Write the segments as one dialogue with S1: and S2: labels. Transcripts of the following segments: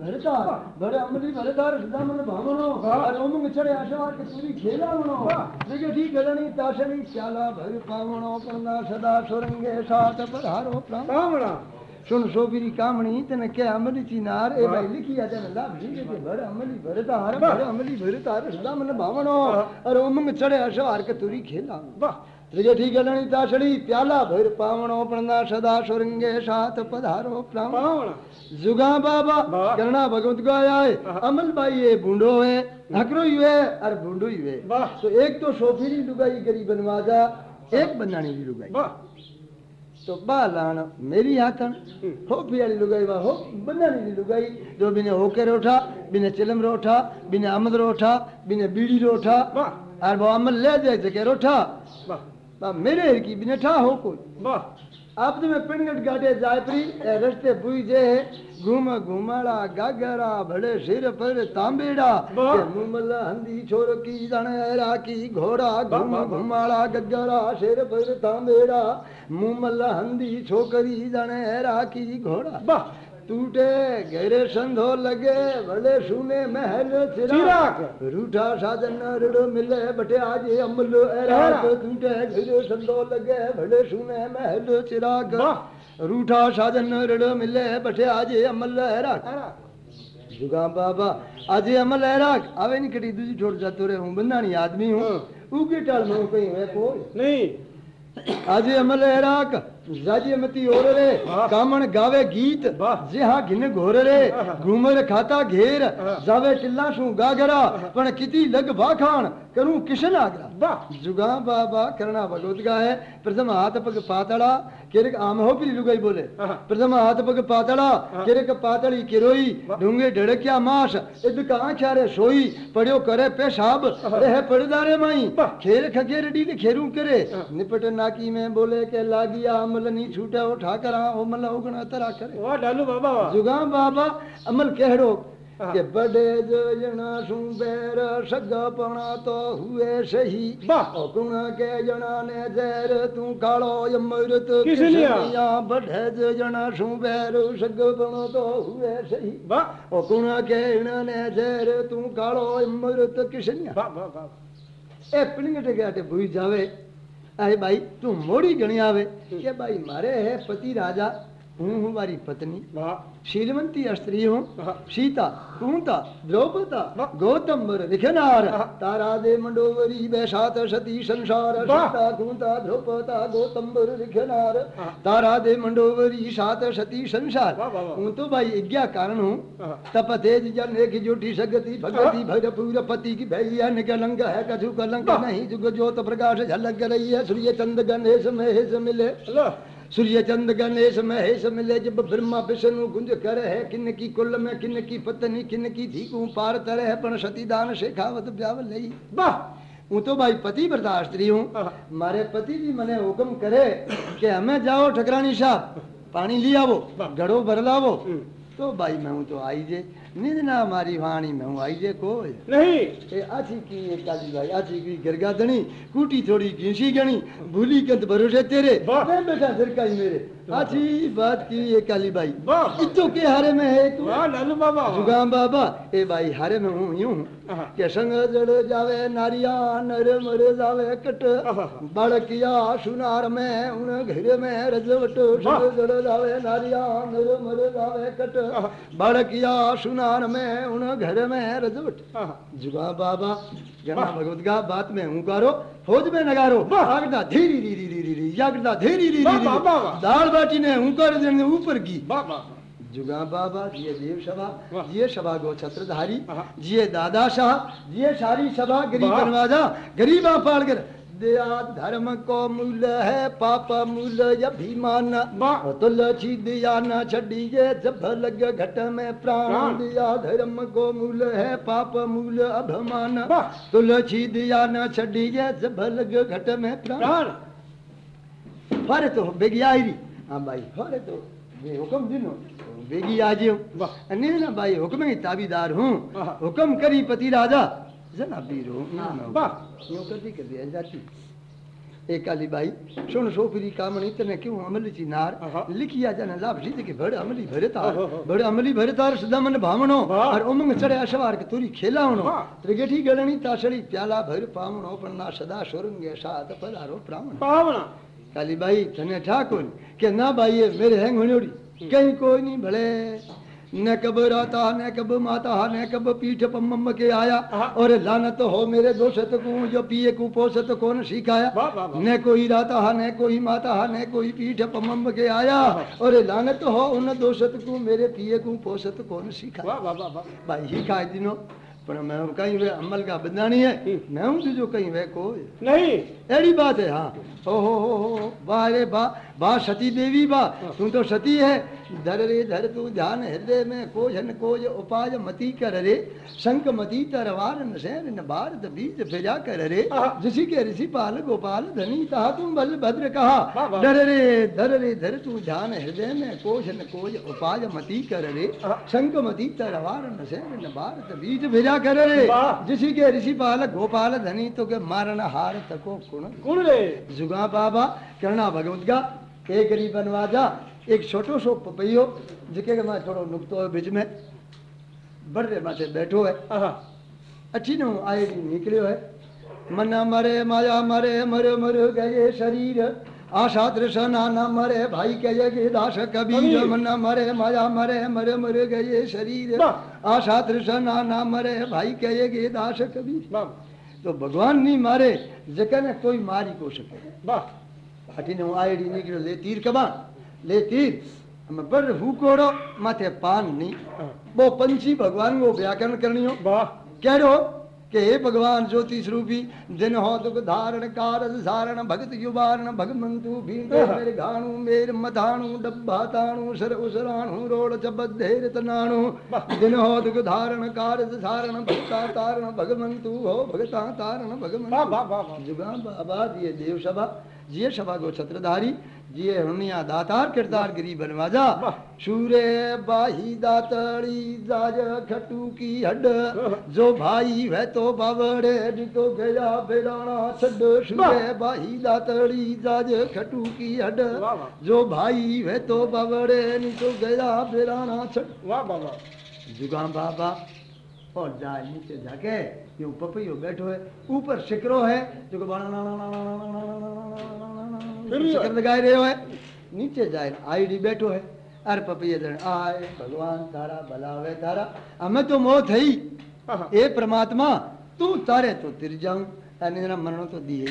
S1: भरतार भर अमली भरतार सदामन भामनो रोमंग चढ़े आशावार के पूरी खेला मनो। जगे दी गलनी ताशरी प्याला भर पावनो पन्ना सदा सुरंगे साथ पधारो
S2: प्रामणा
S1: सुन सोबीरी कामणी तने के अमली चिनार ए भाई लिखी आ जाने लाभ जी के भर अमली भरतार भर अमली भरतार सदामन भामनो रोमंग चढ़े आशावार के तुरी खेला वाह। त्रिजठी गलणिताशणी प्याला भैर पावणो प्रणदा सदा सुरंगे साथ पधारो
S2: प्रावण
S1: जुगा बाबा करना भगवत गाया है। अमल भाई ये भूडो है नकरो हकरो है और भूडो है तो एक तो सोफीरी लुगाई गरी बनवाजा एक बनानी की लुगाई। तो बा लाण मेरी हाथन होपी वाली लुगाई वा हो बनानी की लुगाई। जो बिने होकर उठा बिने चिलम रोठा बिने अमद रोठा बिने बीड़ी रोठा और वो अमल ले जाए जगह रोठा। मेरे हर की बिनठा हो कोई। आपद तो में पिंगट गाटे जायपरी ए रस्ते बुई जे घूम घूमाड़ा गागरा भड़े सिर पर तांबेड़ा। मुमला हंदी छोर की जाने आरा की घोड़ा। घूम घूमाड़ा गागरा सिर पर तांबेड़ा। मुमला हंदी छोकरी जाने आरा की घोड़ा। टूटे गहरे संधो लगे बड़े सुने महल चिराग। रूठा साधन ऋण मिले बटे आज अमल टूटे गहरे संधो लगे बड़े सुने महल चिराग। रूठा साधन ऋण मिले बटे आज अमल
S2: राग
S1: जुगा बाबा आज अमल राग अवे नहीं कटी दूजी छोड़ जा रहे हूँ बंदानी आदमी हूँ।
S2: हाँ।
S1: उगे टाल में कहीं है कोई
S2: नहीं।
S1: आज अमल राग जाजी मती ओर रे। कामण गावे गीत। जेहा घिन घोर रे। घूमर खाता घेर। जावे टिल्ला सु गागरा। पण किती लग भाखाण करूँ किशन आगरा। जुगा बाबा करना भगवत का है प्रथम हाथ पग पातड़ा किरक आम हो पी लुगाई बोले। प्रथम हाथ पग पातड़ा किरक पातड़ी किरोई। ढूँगे ढड़किया मास इद का आख्यारे सोई। पड़ियो करे पेशाब। रह पड़दारे माई। खेर खखेर डी खेरू करे।
S2: हाँ।
S1: निपट नाकी में बोले के लागिया अमल अमल नहीं छूटा वो ठाकर हाँ वो मल उगना तरा करे।
S2: वाह डालू बाबा
S1: जुगा बाबा अमल कहड़ो?
S2: हाँ।
S1: के बड़े जो जना सुबेर सगपणा तो हुए सही बा गुण के जना ने जहर तू कालो अमृत
S2: किस
S1: लिया? बड़े जो जना सुबेर सगपणा तो हुए सही ओ गुण के जना ने जहर तू कालो अमृत किस
S2: लिया? बा तो
S1: ए पिलिंग टे गया टे भूई जावे। જાવે અરે ભાઈ તું મોડી ગણી આવે કે ભાઈ મારે હે પતિ રાજા हूँ
S2: हूँ
S1: हमारी पत्नी। श्रीमंती
S2: स्त्री
S1: हूँ। सीता
S2: कुंता
S1: द्रौपदा गौतम वर लिखनार तारा दे
S2: मंडोवरी
S1: बैसात सती संसार सीता कुंता
S2: द्रौपदा
S1: गौतम वर लिखनार तारा दे मंडोवरी
S2: सात सती संसार।
S1: हूँ तो भाई इज्ञा कारण हूँ? तप तेज जन एक जोटी सगति भगति भैरपूर पति की भैया निकलंग है कछु कलंक नहीं। जुग ज्योत प्रकाश झलक रही है सूर्य चंद्र गणेश महेश मिले। सूर्य चंद गणेश महेश मिले जब ब्रह्मा विष्णु गुंज कर है किन की कुल में किन की पत्नी किन की धीकू पार तर है पर सती दान शेखावत ब्याव नहीं
S2: वाह!
S1: हूँ तो भाई पति बर्दाश्त हूँ। हाँ।
S2: मारे
S1: पति भी मने हुक्म करे कि हमें जाओ ठकरानी साहब पानी लिया वो
S2: घड़ो
S1: भर लावो
S2: हम्म।
S1: तो भाई मैं हूँ तो आई जे। निंदना मारी वाणी में हूँ आई देखो
S2: नहीं।
S1: ए आथी की ये काली भाई आथी की गरगा दनी कूटी थोड़ी गिंसी गणी भूली कंत भरोसे तेरे मैं बैठा फिर कहीं मेरे आथी बात की ये काली भाई इतो के हारे में है तू?
S2: वाह लालू बाबा
S1: जुगाम बाबा ए भाई हारे में हूँ यूँ। के संग जड़ जावे नारिया नर मर जावे
S2: कट।
S1: बालकिया सुनार में उन घर में रजवट। जड़ जावे नारिया नर मर जावे कट।
S2: बालकिया
S1: सुन उन में उन घर में
S2: है
S1: जुगा बाबा जना भगवदगा बात में हुकारो फौज में नगारो। आगदा धीरी री री री री यागदा धीरी री दाल बाटी ने हुकार देने ऊपर की। जुगा बाबा जिये देव सभा जिये सभा गो छत्रधारी जिये दादा शाह जिये सारी सभा गरीब बनवाजा गरीबा पालकर छिदया तो धर्म को मूल है पाप मूल अभिमान।
S2: तुल
S1: तो छिदया न छड़िए जब लग घट में प्राण। दिया धर्म को मूल है पाप मूल अभिमान। तुल छिदया न छड़िए जब लग घट में प्राण। फर तो बेगियारी हाँ भाई फर तो ये हुक्म दिनो बेगी
S2: आजियो
S1: नहीं ना भाई हुक्म ही ताबीदार हूँ। हुक्म करी पति राजा। जना बीरो
S2: वाह।
S1: यूँ करती कर दिया जाती। एक काली बाई सुन सोफरी कामणी तने क्यों अमली ची नार। लिखिया जन लाभ सीध के बड़ अमली भरे तार।
S2: अहो।
S1: अमली भरे तार सदा मन
S2: वाह।
S1: और उमंग चढ़े अशवार के तुरी खेलावणो
S2: वाह।
S1: त्रिगेठी गणनी तासड़ी प्याला भर पावनो पावणो पन्ना सदा सुरंगे सात पधारो ब्राह्मण
S2: पावना।
S1: काली बाई तने ठाकुर के ना बाई मेरे हैंग होनोड़ी कहीं कोई नहीं भले। न कब राता न कब माता न कब पीठ पम्म के आया। और लानत हो मेरे दोषत को जो पिए को पोषत कौन सिखाया। न कोई राता न कोई माता न कोई पीठ पम्म के आया। और लानत हो उन दोषत को मेरे पिए को पोषत कौन सिखाया भाई ही खाए दिनो पर मैं कहीं वे अमल का बदनानी है।
S2: हम्म।
S1: मैं हूँ तुझो कहीं वे कोई।
S2: नहीं।
S1: एड़ी बात है हाँ। ओ हो हो वाह रे वाह वाह सती देवी वाह। तू तो सती है। धर रे धर तू ध्यान हृदय में कोज न कोज उपाय मती कर रे। शंख मती तरवार न सैन न भारत बीज भेजा कर रे। जिसी के ऋषि पाल गोपाल धनी कहा तुम बल भद्र कहा। धर रे धर रे धर तू ध्यान हृदय में कोज न कोज उपाय मती कर रे। शंख मती तरवार न सैन न भारत बीज भेजा कर रे। जिसी के ऋषि पाल गोपाल धनी तो के मारन हार तको कुण
S2: कौन रे?
S1: जुगा बाबा करना भगवत का एक गरीब बनवाजा एक छोटो सो पपैयो जिके के मैं थोड़ो नुकतो है बीच में। बड़े माथे बैठो है।
S2: आहा।
S1: अच्छी नु आए निकलियो है। मना मरे माया मरे मर मर गए शरीर। आशा तृष्णा न मरे भाई कहे गे दास कबीर। मना मरे माया मरे मर मर गए शरीर। आशा तृष्णा न मरे भाई कहे गे दास कबीर। તો ભગવાન નહીં મારે જગાને કોઈ મારી કો શકે
S2: વાહ
S1: હાટીને હું આયડી નીકળ્યો લે તીર કબા લે તીર અમે પર હુકોડો માથે પાન ની બહુ પંછી ભગવાન કો વ્યાકરણ કરણીઓ વાહ કેડો के हे भगवान ज्योतिष रूपी दिन हो दुख धारण
S2: कारज
S1: सारण भगत युवारण भगमंतु भीम मेरे घाणु मेर मथाणु डब्बा ताणु सर उसराणु रोड चबद्धेर तनाणु। दिन हो दुख धारण कारज सारण भगता तारण
S2: भगमंतु
S1: हो
S2: भगता तारण भगमंतु
S1: जुगा बाबा ये देव सभा जिये सभा को छत्रधारी जिये हरणिया दातार किरदार गिरी बनवाजा। शूरे बाही दातड़ी जाज खटू की हड जो भाई वह तो बावड़े तो गया बेराना छड शूरे बाही दातड़ी जाज खटू की हड जो भाई वह तो बावड़े तो गया बेराना छड
S2: वाह वाह
S1: जुगाम बाबा और जाए नीचे जाके। ये पपैयो बैठो है ऊपर शिकरो है जो शिकर लगाए रहे है नीचे जाए आई डी बैठो है अरे पपी जण आए भगवान तारा भलावे तारा हमें तो मोह
S2: थई
S1: ए परमात्मा तू तारे तो तिर जाऊ मरण तो दिए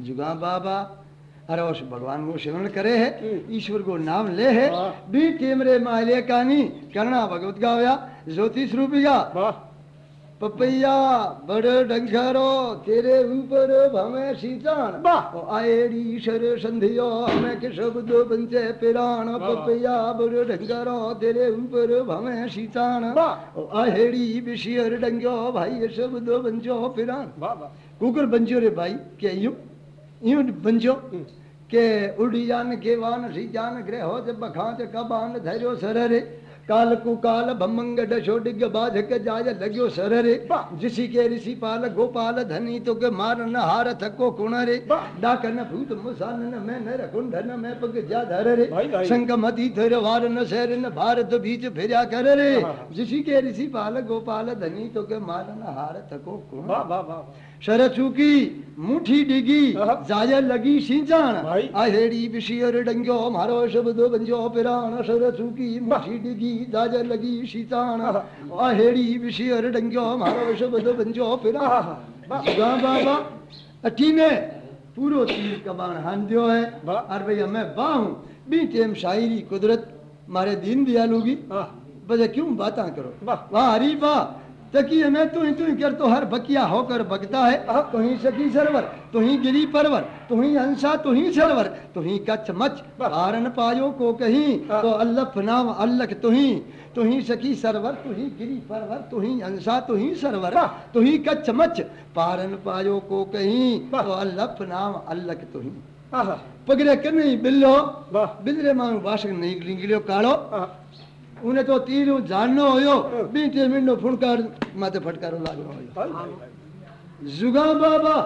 S1: जुगा बाबा अरे उस भगवान को शरण करे है ईश्वर को नाम ले है भी टेमरे माले कानी करना भगवत गावया ज्योतिष रूपी का पपैया बड़ डंखरो तेरे ऊपर भवे सीतान। ओ आएड़ी शर संधियो हमें के शब्द पंचे पिराण
S2: वाह।
S1: पपैया बड़ डंखरो तेरे ऊपर भवे सीतान। आहेड़ी बिशियर डंगो भाई शब्द पिराण
S2: वाह वाह।
S1: कुकर बंजो रे भाई के यूँ यूँ बंजो
S2: हम्म।
S1: के उड़ियान के वान सीजान ग्रह हो जब बखांच कबान धैर्यो सररे। काल कु काल भमंग डशो डिग बाध के जाय लग्यो सर
S2: रे
S1: जिसी के ऋषि पाल गोपाल धनी तो के मार न हार थको कुण रे डाकन भूत मुसान न मैं नर कुंडन मैं पग जा धर रे संग मति थर वार न शहर न भारत बीच फिरया कर रे जिसी के ऋषि पाल गोपाल धनी तो के मार न हार थको कुण
S2: वाह वाह शर
S1: चूकी मुठी डिगी
S2: अहा।
S1: जाय लगी
S2: भाई।
S1: आहेड़ी बिशियर डंग्यो मारो शब्द बंजो पिराण शरचूकी मुठी डिगी जाय लगी
S2: अहा।
S1: आहेड़ी बिशियर डंग्यो मारो शब्द बंजो पिराण। बाबा अठी में पूरो तीर कबाण हांदियो है। और भैया मैं वाह हूँ बी टेम शायरी कुदरत मारे दीन दयालु की बजे क्यों बातें करो?
S2: वाह।
S1: वाह हरी वाह। तकी हमें तू ही तू कर तो हर बकिया होकर बगता है
S2: अब
S1: तो ही सखी सरवर तुही गिरी परवर तुही हंसा ही सरवर तुही कच्छ मच कारण पायो को कहीं तो अल्लफ नाम ही तुही ही सखी सरवर तुही गिरी परवर तुही हंसा ही सरवर तुही कच्छ मच पारन पायो को कहीं तो अल्लफ नाम अल्लख ही पगड़े कन्हई बिल्लो बिल्ले मांग वासक नहीं निकलियो कालो ઉને તો તીર
S2: હું
S1: જાણનો હોયો બી તીર મીંડો ફૂંકાર માથે
S2: ફટકારો લાગનો હોયો
S1: જુગા બાબા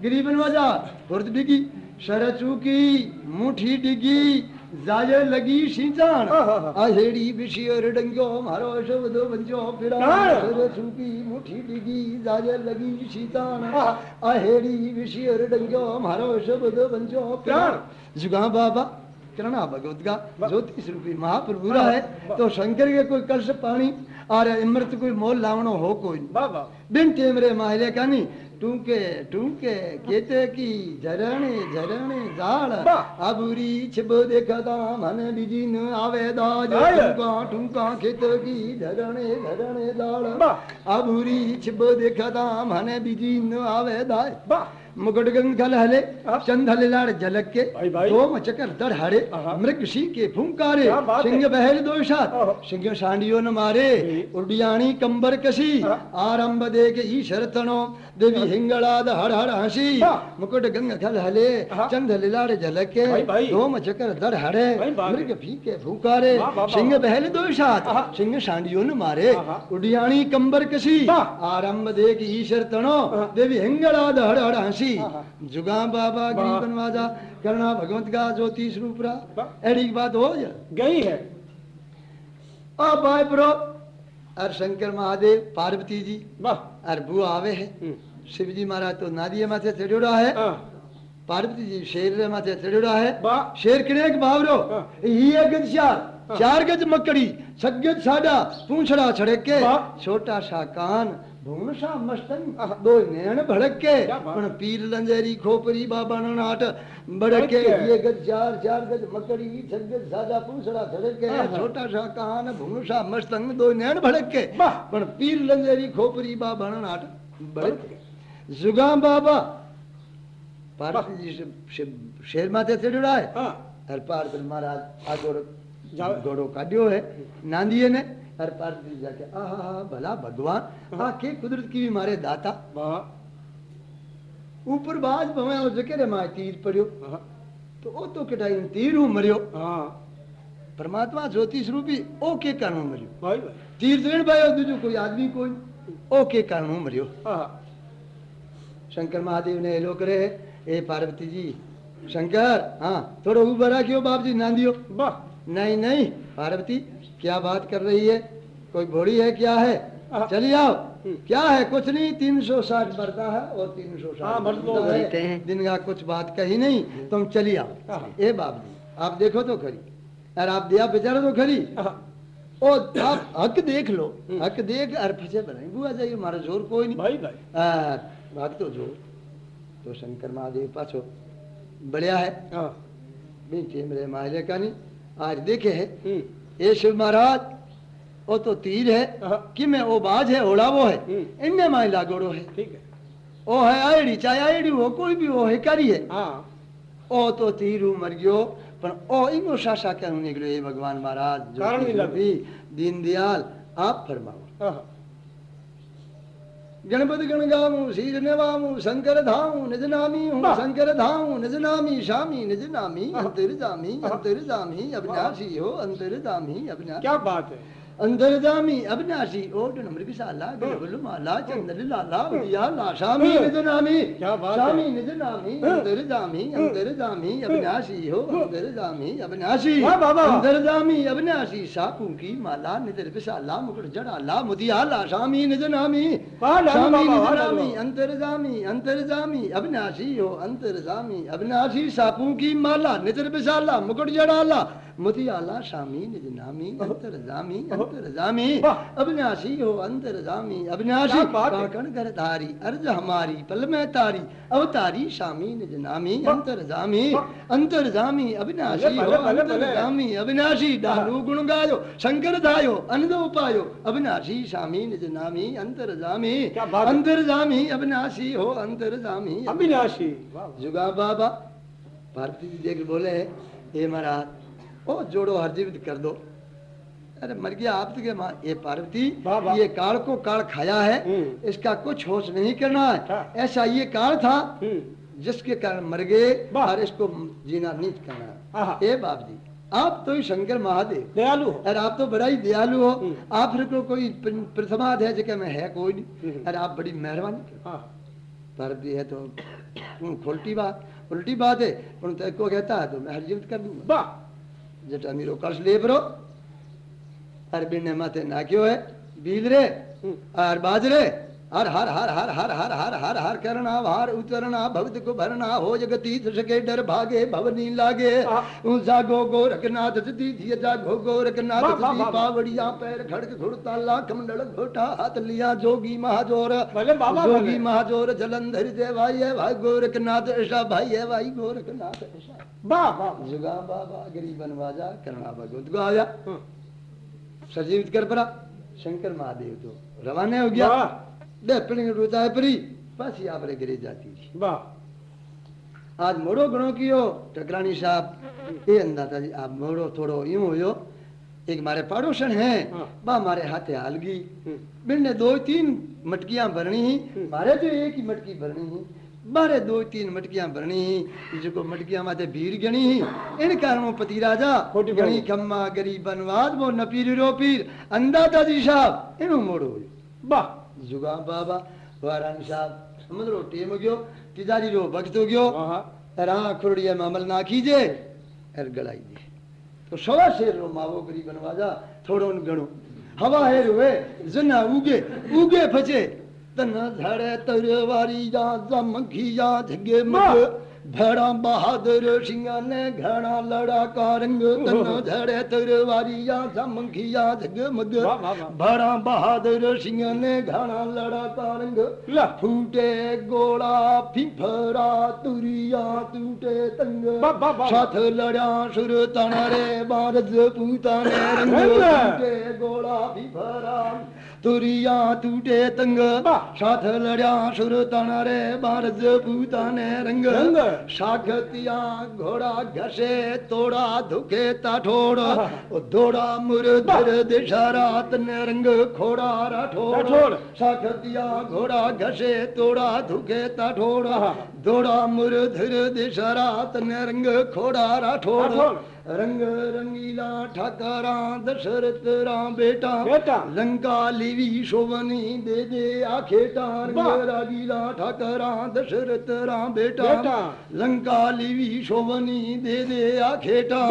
S1: ગરીબન વાજા ભરત બીગી શર ચૂકી મુઠી ડીગી જાજે લગી સિંચાણ
S2: આ
S1: હેડી બિશિયો રડંગ્યો મારો અશો બધો બંજો
S2: ફિરા
S1: સુકી મુઠી ડીગી જાજે લગી સિંચાણ આ
S2: હેડી
S1: બિશિયો રડંગ્યો મારો અશો બધો બંજો ફિરા જુગા બાબા करणा भगवत का ज्योतिष रूपी महाप्रभु है तो शंकर के कोई कलश पानी और अमृत कोई मोल लावणो हो कोई नहीं। बिन टेमरे माहिले कानी टूके टूके केते की झरणे झरणे
S2: वाह.
S1: आबुरी छिबो देखता मन बिज़ी न आवे दाज
S2: आय.
S1: टूका टूका खेत की झरणे झरणे
S2: वाह.
S1: आबुरी छिबो देखता मन बिज़ी न आवे
S2: वाह
S1: मुकुट गंग खल हले
S2: हाँ।
S1: चंद लाड़ झलक के। दो मचकर दड़ हाड़े
S2: हाँ।
S1: मृग सी के फुंकारे
S2: है।
S1: सिंह बहल दो। सिंह सांडियो न मारे। उडियाणी कंबर कसी। आरंभ दे के ईशर तनो देवी हिंगड़ाद हड़ हड़ हँसी। मुकुट गंग खल हले। चंद लाड़ झलक के
S2: भाई, भाई।
S1: दो मचकर दड़ हाड़े
S2: भाई, बात है।
S1: मृग फीके फुंकारे
S2: वाह,
S1: सिंह। बहल दो। सिंह सांडियो न मारे। उडियाणी कंबर कसी। आरंभ दे के ईशर तनो। देवी हिंगड़ाद हड़ हड़ हँसी
S2: हाँ।
S1: जुगा बाबा गरीब बनवाजा करना भगवंत का ज्योतिष रूप रहा।
S2: वाह।
S1: एड़ी की बात हो जा
S2: गई है।
S1: आ बाय प्रो और शंकर महादेव पार्वती जी। और बुआ आवे है।
S2: हम्म।
S1: शिव जी महाराज तो नादिये माथे चढ़ोड़ा है।
S2: हाँ।
S1: पार्वती जी शेर रे माथे चढ़ोड़ा है। शेर किने के बावरो
S2: हाँ।
S1: ही है गज चार गज मकड़ी। छगज साडा। पूंछड़ा छड़के।
S2: वाह।
S1: छोटा सा कान। दो नैन भड़के
S2: क्या बात।
S1: पण पीर लंजेरी खोपरी बाबा नाट
S2: भड़के।
S1: ये गज चार चार गज मकड़ी छगज साडा पूंछड़ा छड़के
S2: आहा।
S1: छोटा सा कान भूण सा मस्तन दो नैन भड़के पण पीर लंजेरी खोपरी बाबा नाट बड़के जुगा बाबा पार्वती जी शेर माथे चढ़ड़ा है
S2: हाँ।
S1: हर पार्वती महाराज आ घोड़ो काढ़ियो है। नांदीए ने हर पार्वती जी जाके आहा हा भला भगवान आ के कुदरत की भी मारे दाता। ऊपर बाज भवे और जके रे माए तीर पड़ियो।
S2: हाँ।
S1: तो ओ तो कटाई तीर हूँ मरियो।
S2: हाँ।
S1: परमात्मा ज्योतिष रूपी ओ के कारण हूँ मरियो।
S2: भाई भाई।
S1: तीर देण भाई दूजो कोई आदमी कोई ओ के कारण हूँ मरियो।
S2: हाँ।
S1: शंकर महादेव ने हेलो करे ए पार्वती जी शंकर हाँ थोड़ा ऊपर रखियो बाप जी नांदियो।
S2: वाह।
S1: नहीं नहीं पार्वती क्या बात कर रही है? कोई घोड़ी है क्या है। चलिए आओ।
S2: हम्म।
S1: क्या है? कुछ नहीं तीन सौ साठ बढ़ता है और तीन सौ
S2: हाँ,
S1: साठ है। दिन का कुछ बात कही नहीं तुम चलिए आओ।
S2: हाँ।
S1: ए बाप जी आप देखो तो खरी। और आप दिया बेचारा तो खरी।
S2: हाँ।
S1: ओ आप हक देख लो।
S2: हम्म।
S1: हक देख और फसे बनाई बुआ जाइए हमारा ज़ोर कोई नहीं।
S2: भाई भाई।
S1: आ, बात तो जो तो शंकर महादेव पाछो। बढ़िया है।
S2: हाँ।
S1: बीचे मेरे माहिले का नहीं। आज देखे है।
S2: हम्म।
S1: ये शिव महाराज वो तो तीर है
S2: हाँ।
S1: कि मैं वो बाज है ओड़ा वो है।
S2: हम्म।
S1: इनने माई लागोड़ो है।
S2: ठीक है।
S1: ओ है आईडी चाहे आईडी हो कोई भी वो है करी है।
S2: हाँ।
S1: ओ तो तीरू मर गयो पर ओ इनो शाशा क्या निकलो ये भगवान महाराज जो
S2: कारण
S1: भी दीन दयाल आप फरमाओ।
S2: हाँ।
S1: गणपति गण गाऊं शीर नेवाऊं शंकर धाऊं निज नामी हूँ शंकर धाऊं निज नामी शामी निज नामी। अंतर जामी। अंतर जामी अविनाशी हो अंतर जामी अविनाशी
S2: क्या बात है
S1: अंतर जामी अविनाशी ओट नम्र विशाला बिलबुल माला चंदन लाला उदिया ला शामी
S2: हाँ।
S1: निज नामी
S2: क्या बात
S1: शामी निज नामी
S2: हाँ।
S1: अंतर जामी अंतर जामी अविनाशी हो अंतर जामी अविनाशी। जामी अविनाशी साकू की माला निज विशाला मुकुट जड़ाला मुदिया ला शामी निज नामी शामी
S2: वाह,
S1: निजनामी
S2: लालू।
S1: अंतरजामी अंतरजामी अविनाशी हो अंतरजामी अविनाशी सापू की माला नितर विशाला मुकुट जड़ाला मुतियाला शामी निज नामी अंतरजामी अंतरजामी।
S2: वाह।
S1: अविनाशी हो अंतरजामी। अविनाशी
S2: क्या बात है।
S1: काकण घर धारी अर्ज़ हमारी पल में तारी। अवतारी शामी निज नामी
S2: वाह।
S1: अंतरजामी।
S2: वाह।
S1: अंतरजामी अविनाशी हो
S2: भले।
S1: अंतरजामी। अविनाशी डालू गुण गायो शंकर धायो अनदो पायो अविनाशी शामी निज नामी
S2: अंतर जामी अंतर
S1: जामी अविनाशी हो अंतरजामी।
S2: अविनाशी। वाह
S1: जुगा बाबा। भारती जी देख बोले हे महाराज ओ जोड़ो हर जीवित कर दो। अरे मर गया आप तो के माँ? ये पार्वती। ये काल को काल खाया है
S2: हम्म।
S1: इसका कुछ होश नहीं करना है।
S2: हाँ।
S1: ऐसा ये काल था
S2: हम्म।
S1: जिसके कारण मर गए और इसको जीना नीच करना। है। हे बाप जी आप तो ही शंकर महादेव।
S2: दयालु हो।
S1: और आप तो बड़ा ही दयालु हो।
S2: हम्म।
S1: आप फिर को कोई प्रथमाद है जगह में है कोई नहीं। अरे आप बड़ी मेहरबानी करो।
S2: हाँ।
S1: पर भी है तो खोलटी बात उल्टी बात है। तो को कहता है तो मैं हर जीवित कर दूँगा। ले बरो अर बिने माथे नाक्यो है बील रे
S2: हम्म।
S1: और बाजरे हर हर हर हर हर हर हर हर हर करना हार उतरना भक्त को भरना हो जगती सके डर भागे भवनी लागे। जागो गोरखनाथ जिय जागो गोरखनाथ
S2: वाह।
S1: पावड़िया पैर खड़क घुड़ता लाख मंडल घोटा हाथ लिया जोगी महाजोर। जोगी महाजोर जलंधर जय भाई है भाई गोरखनाथ ऐसा भाई है भाई गोरखनाथ ऐसा। कर शंकर महादेव तो रवाना हो गया। रोता है बस गिरी जाती थी।
S2: आज
S1: मोड़ो गणो की हो टकरानी साहब। ये अंदाज़ा जी आप मोड़ो थोड़ो यूँ हो एक पड़ोसन है बा मारे हाथे
S2: हालगी
S1: बिन ने दो तीन मटकियाँ भरनी ही। तो एक ही मटकी भरनी ही बारे दो तीन मटकियाँ भरनी ही जो मटकियाँ माथे भीड़ गणी इन कारणों पति राजा गणी खम्मा गरीब बनवाद वो न पीर रो पीर। अंदाता जी साहब इनो मोड़ो।
S2: वाह।
S1: जुगा बाबा वारानी साहब समझ लो टेम गयो तिजारी रो वक्त हो गयो।
S2: वाह
S1: रा खुरड़िया में अमल नाखी जे एर गड़ाई दे। तो सवा शेर रो मावो गरी बनवाजा थोड़ो न गणो। हवा हेर हुए जना उगे उगे फचे। तन धरे तर वारी जा जम घी जा धगे भेड़ा बहादुर सिंह ने घना लड़ा कारंग तन धरे तर वारी जा जम
S2: घी जा धगे
S1: भेड़ा बहादुर सिंह ने घना लड़ा
S2: कारंग
S1: फूटे गोला फिफरा तुरिया टूटे तंग। साथ लड़ा सुर तन रे बारज पूता ने
S2: रंग।
S1: फूटे गोला फिफरा। तुरिया टूटे तंग। साथ लड़िया सुर तना बारज भूताने रंग। सागतिया घोड़ा घसे तोड़ा धुके ताठोड़
S2: दौड़ा
S1: मुर दर दिशा रात ने रंग खोड़ा राठोड़ सागतिया घोड़ा घसे तोड़ा धुके ताठोड़ दौड़ा मुरधर दिशारा तने रंग खोड़ा राठोड़। रंग रंगीला ठाकरा दशरथ राम बेटा
S2: बेटा।
S1: लंका लिवी शोभनी दे दे आखेटा रंग। रागीला ठाकरा दशरथ राम बेटा। लंका लिवी शोभनी दे दे आखेटा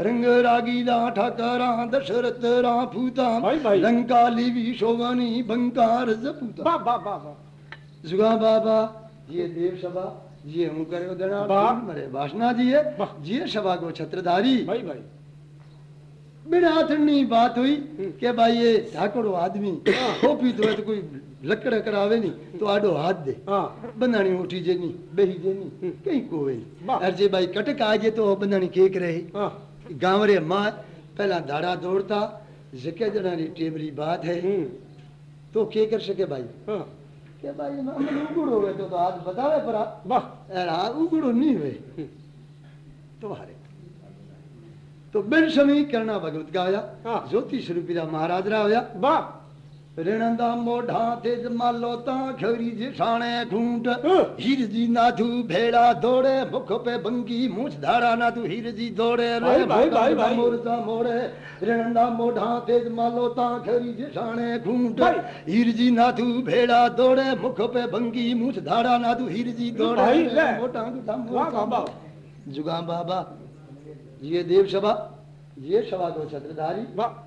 S1: रंग रागीला ठाकरा दशरथ राम पूता। लंका लिवी शोभनी बंकार जपूता जुगा बाबा ये देव सभा ये हूँ करे मरे वासना जी है
S2: वाह।
S1: ये सभा को छत्रधारी।
S2: भाई भाई।
S1: बिना अथनी बात हुई कि भाई ये ठाकुर आदमी खोपी तो है तो कोई लकड़ करावे नहीं तो आडो हाथ दे।
S2: हाँ।
S1: उठी जेनी बेही जेनी कहीं कोई
S2: वाह।
S1: नहीं अरे भाई कटक आगे तो बंधाणी केक रहे।
S2: हाँ।
S1: गाँव रे माँ पहला दाड़ा दौड़ता जके जना री टेमरी बात है।
S2: हम्म।
S1: तो के कर सके भाई? કે ભાઈ અમને ઉગડો હોય તો હાથ
S2: બતાવે
S1: પર વાહ ઉગડો નહીં હોય तुम्हारे तो बिन समीकरणा भगवत ज्योतिष रूपी महाराज रा ऋणंदा मोढा ते मालो ता खरी जिठाणे
S2: हाँ।
S1: हीर जी नाथू भेड़ा दौड़े मुख पे बंगी मूछ धारा नाथू हीर जी दौड़े रे
S2: भाई, भाई, भाई, भाई।
S1: मोरता मोड़े ऋणंदा मोढा ते मालो ता खरी जिठाणे खूंट। हीर जी नाथू भेड़ा दौड़े मुख पे बंगी मूछ धारा नाथू हीर जी दौड़े। मोटा गुटा मोटा।
S2: वाह वाह।
S1: जुगा बाबा ये देव सभा ये सभा को छत्रधारी।
S2: वाह।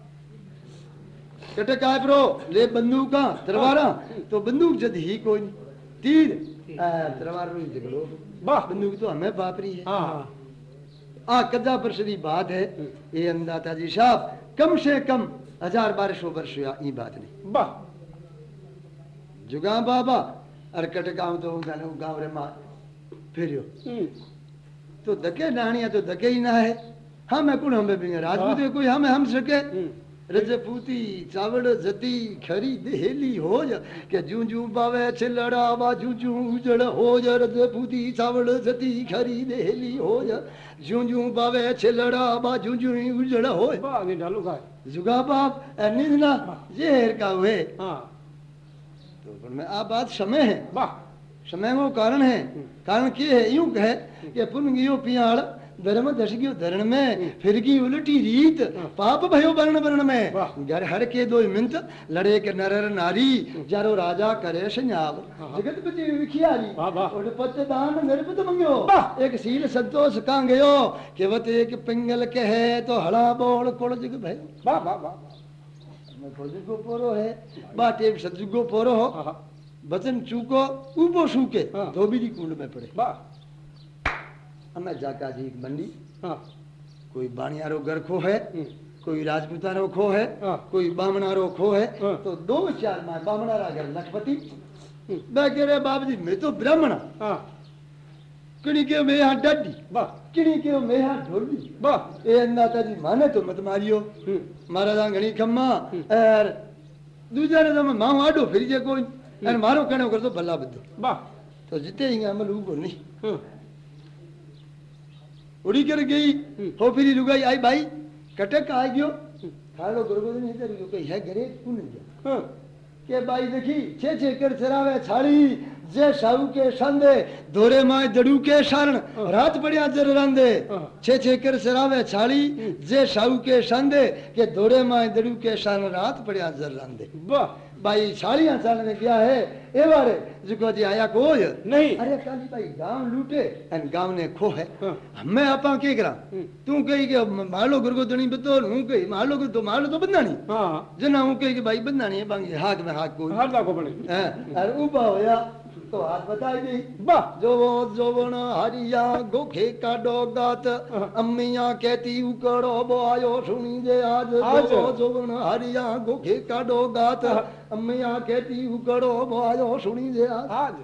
S1: कटक आए प्रो ले बंदूका तलवारा तो बंदूक जद ही कोई तीर तलवार रो झगड़ो
S2: वाह।
S1: बंदूक तो हमें बापरी है।
S2: हाँ हाँ।
S1: आ कदा वर्ष की बात है। ये अंदाता जी साहब कम से कम हज़ार बारह सौ वर्ष हुआ ये बात नहीं।
S2: वाह।
S1: जुगा बाबा अरे कटक गाँव तो जाने गाँव रे मार फिर
S2: हम्म।
S1: तो धके नानिया तो धके ही ना है। हमें कुण हमें भी राजपूत कोई हमें हम सके रजपूती चावड़ जती खरी देहली हो जा के जू जू बावे छिलड़ा बा जू जू उजड़ हो जा रजपूती चावड़ जती खरी देहली हो जा जू जू बावे छिलड़ा बा जू जू उजड़ हो
S2: आगे डालो का
S1: जुगा बाप एनी ना जेर का हुए।
S2: हाँ।
S1: तो मैं आ बात समय है।
S2: वाह
S1: समय वो कारण है। हम्म। कारण के है यूँ कहे के पुन पियाड़ धर्म दस गयो धरण में फिर की उलटी रीत पाप भयो वर्ण वर्ण में। घर हर के दो मिंत लड़े के नर नारी। जारो राजा करे संयाव जगत पति विखियारी। और पत दान निर्पत मंगयो। एक सील संतोष का गयो केवत एक पिंगल के है तो हड़ा बोल कोड़ जग भयो।
S2: वाह वाह वाह।
S1: मैं जुगो पोरो है। बाटे सतजुगो पोरो हो।
S2: हाँ, हाँ,
S1: वचन चूको ऊपो सूके।
S2: हाँ।
S1: धोबी दी कुंड में पड़े।
S2: वाह।
S1: हमें जाका जी मंडी।
S2: हाँ।
S1: कोई बाणियारो घर खो है
S2: हम्म।
S1: कोई राजपूतारो खो है
S2: हाँ।
S1: कोई बामणारो खो है
S2: हाँ।
S1: तो दो चार मार बामणारा घर लखपति।
S2: हम्म।
S1: मैं कह रहे बाप जी मैं तो ब्राह्मण हाँ। किणी क्यों मैं यहाँ डाडी
S2: वाह।
S1: किणी क्यों मैं यहाँ ढोली
S2: वाह।
S1: ए अन्नाता जी माने तो मत मारियो।
S2: हम्म।
S1: मारा दा घणी खम्मा। और दूजा ने तो माँ आडो फिर जे कोई और मारो कहने कर तो भला बदो
S2: वाह।
S1: तो जिते ही अमल हुगो नहीं
S2: उड़ी
S1: कर गई हम्म।
S2: हो
S1: फिर लुगाई आई भाई कटक आ गयो। खालो गुरगोदन ही कर गयो है घरे तू नहीं गया
S2: हाँ।
S1: के भाई देखी छे छे कर चरावे छाड़ी जे साहू के संदे धोरे माय जड़ू के शरण हाँ। रात पड़िया जर
S2: रंदे।
S1: हाँ। छे छे कर चरावे छाड़ी हम्म। जे साहू के संदे के धोरे माए जड़ू के शरण रात पड़िया जर रंदे।
S2: वाह।
S1: भाई साड़ियाँ सालने गया है। ए बारे जिको जी आया कोई?
S2: नहीं।
S1: अरे काली भाई गाँव लूटे एन गाँव ने खो है।
S2: हाँ।
S1: हमें आपा के करा।
S2: हम्म।
S1: तू कही के मालो गुरगो दणी बतौर हूँ कही मालो गुर तो मालो तो बंदानी
S2: हाँ।
S1: जना हूँ कही के भाई बंदानी है बांगी हाथ में हाथ को
S2: हर को बने।
S1: हैं अरे उबा होया। तो हाथ बताई दी। जोवो जोवण हरिया गोखे काडो गात अम्मिया कहती उकड़ो बो आयो सुनी जे आज।
S2: आज।
S1: जोवो जोवण हरिया गोखे काडो गात अम्मिया कहती उकड़ो बो आयो सुनी जे आज।
S2: आज।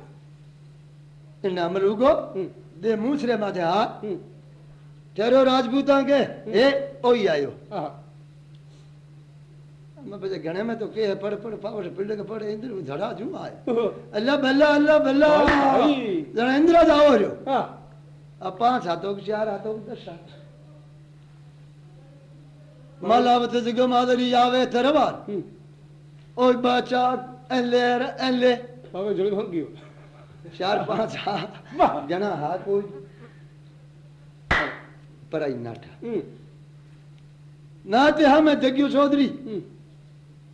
S1: इन अमलुगो
S2: हम्म,
S1: दे मूसरे माथे हाथ।
S2: हम्म,
S1: ठहरो राजपूता के। ए ओई आयो।
S2: हाँ।
S1: मैं बजे गणे में तो के है पढ़ पढ़ पावड़ पिंड के पढ़ इंद्र झड़ा जू आए अल्लाह बल्ला अल्लाह
S2: भाई।
S1: जरा इंद्र जाओ जो
S2: हाँ।
S1: अब पाँच हाथों के चार हाथों के दस हाथ मालावत जग मादरी आवे तरवार
S2: हम्म,
S1: ओय बचा एले एले।
S2: बाबा जोड़े भाग गयो
S1: चार पाँच हाथ। जना हाथ कोई। पराई नाटा।
S2: हम्म,
S1: नाते हमें जग्यो चौधरी।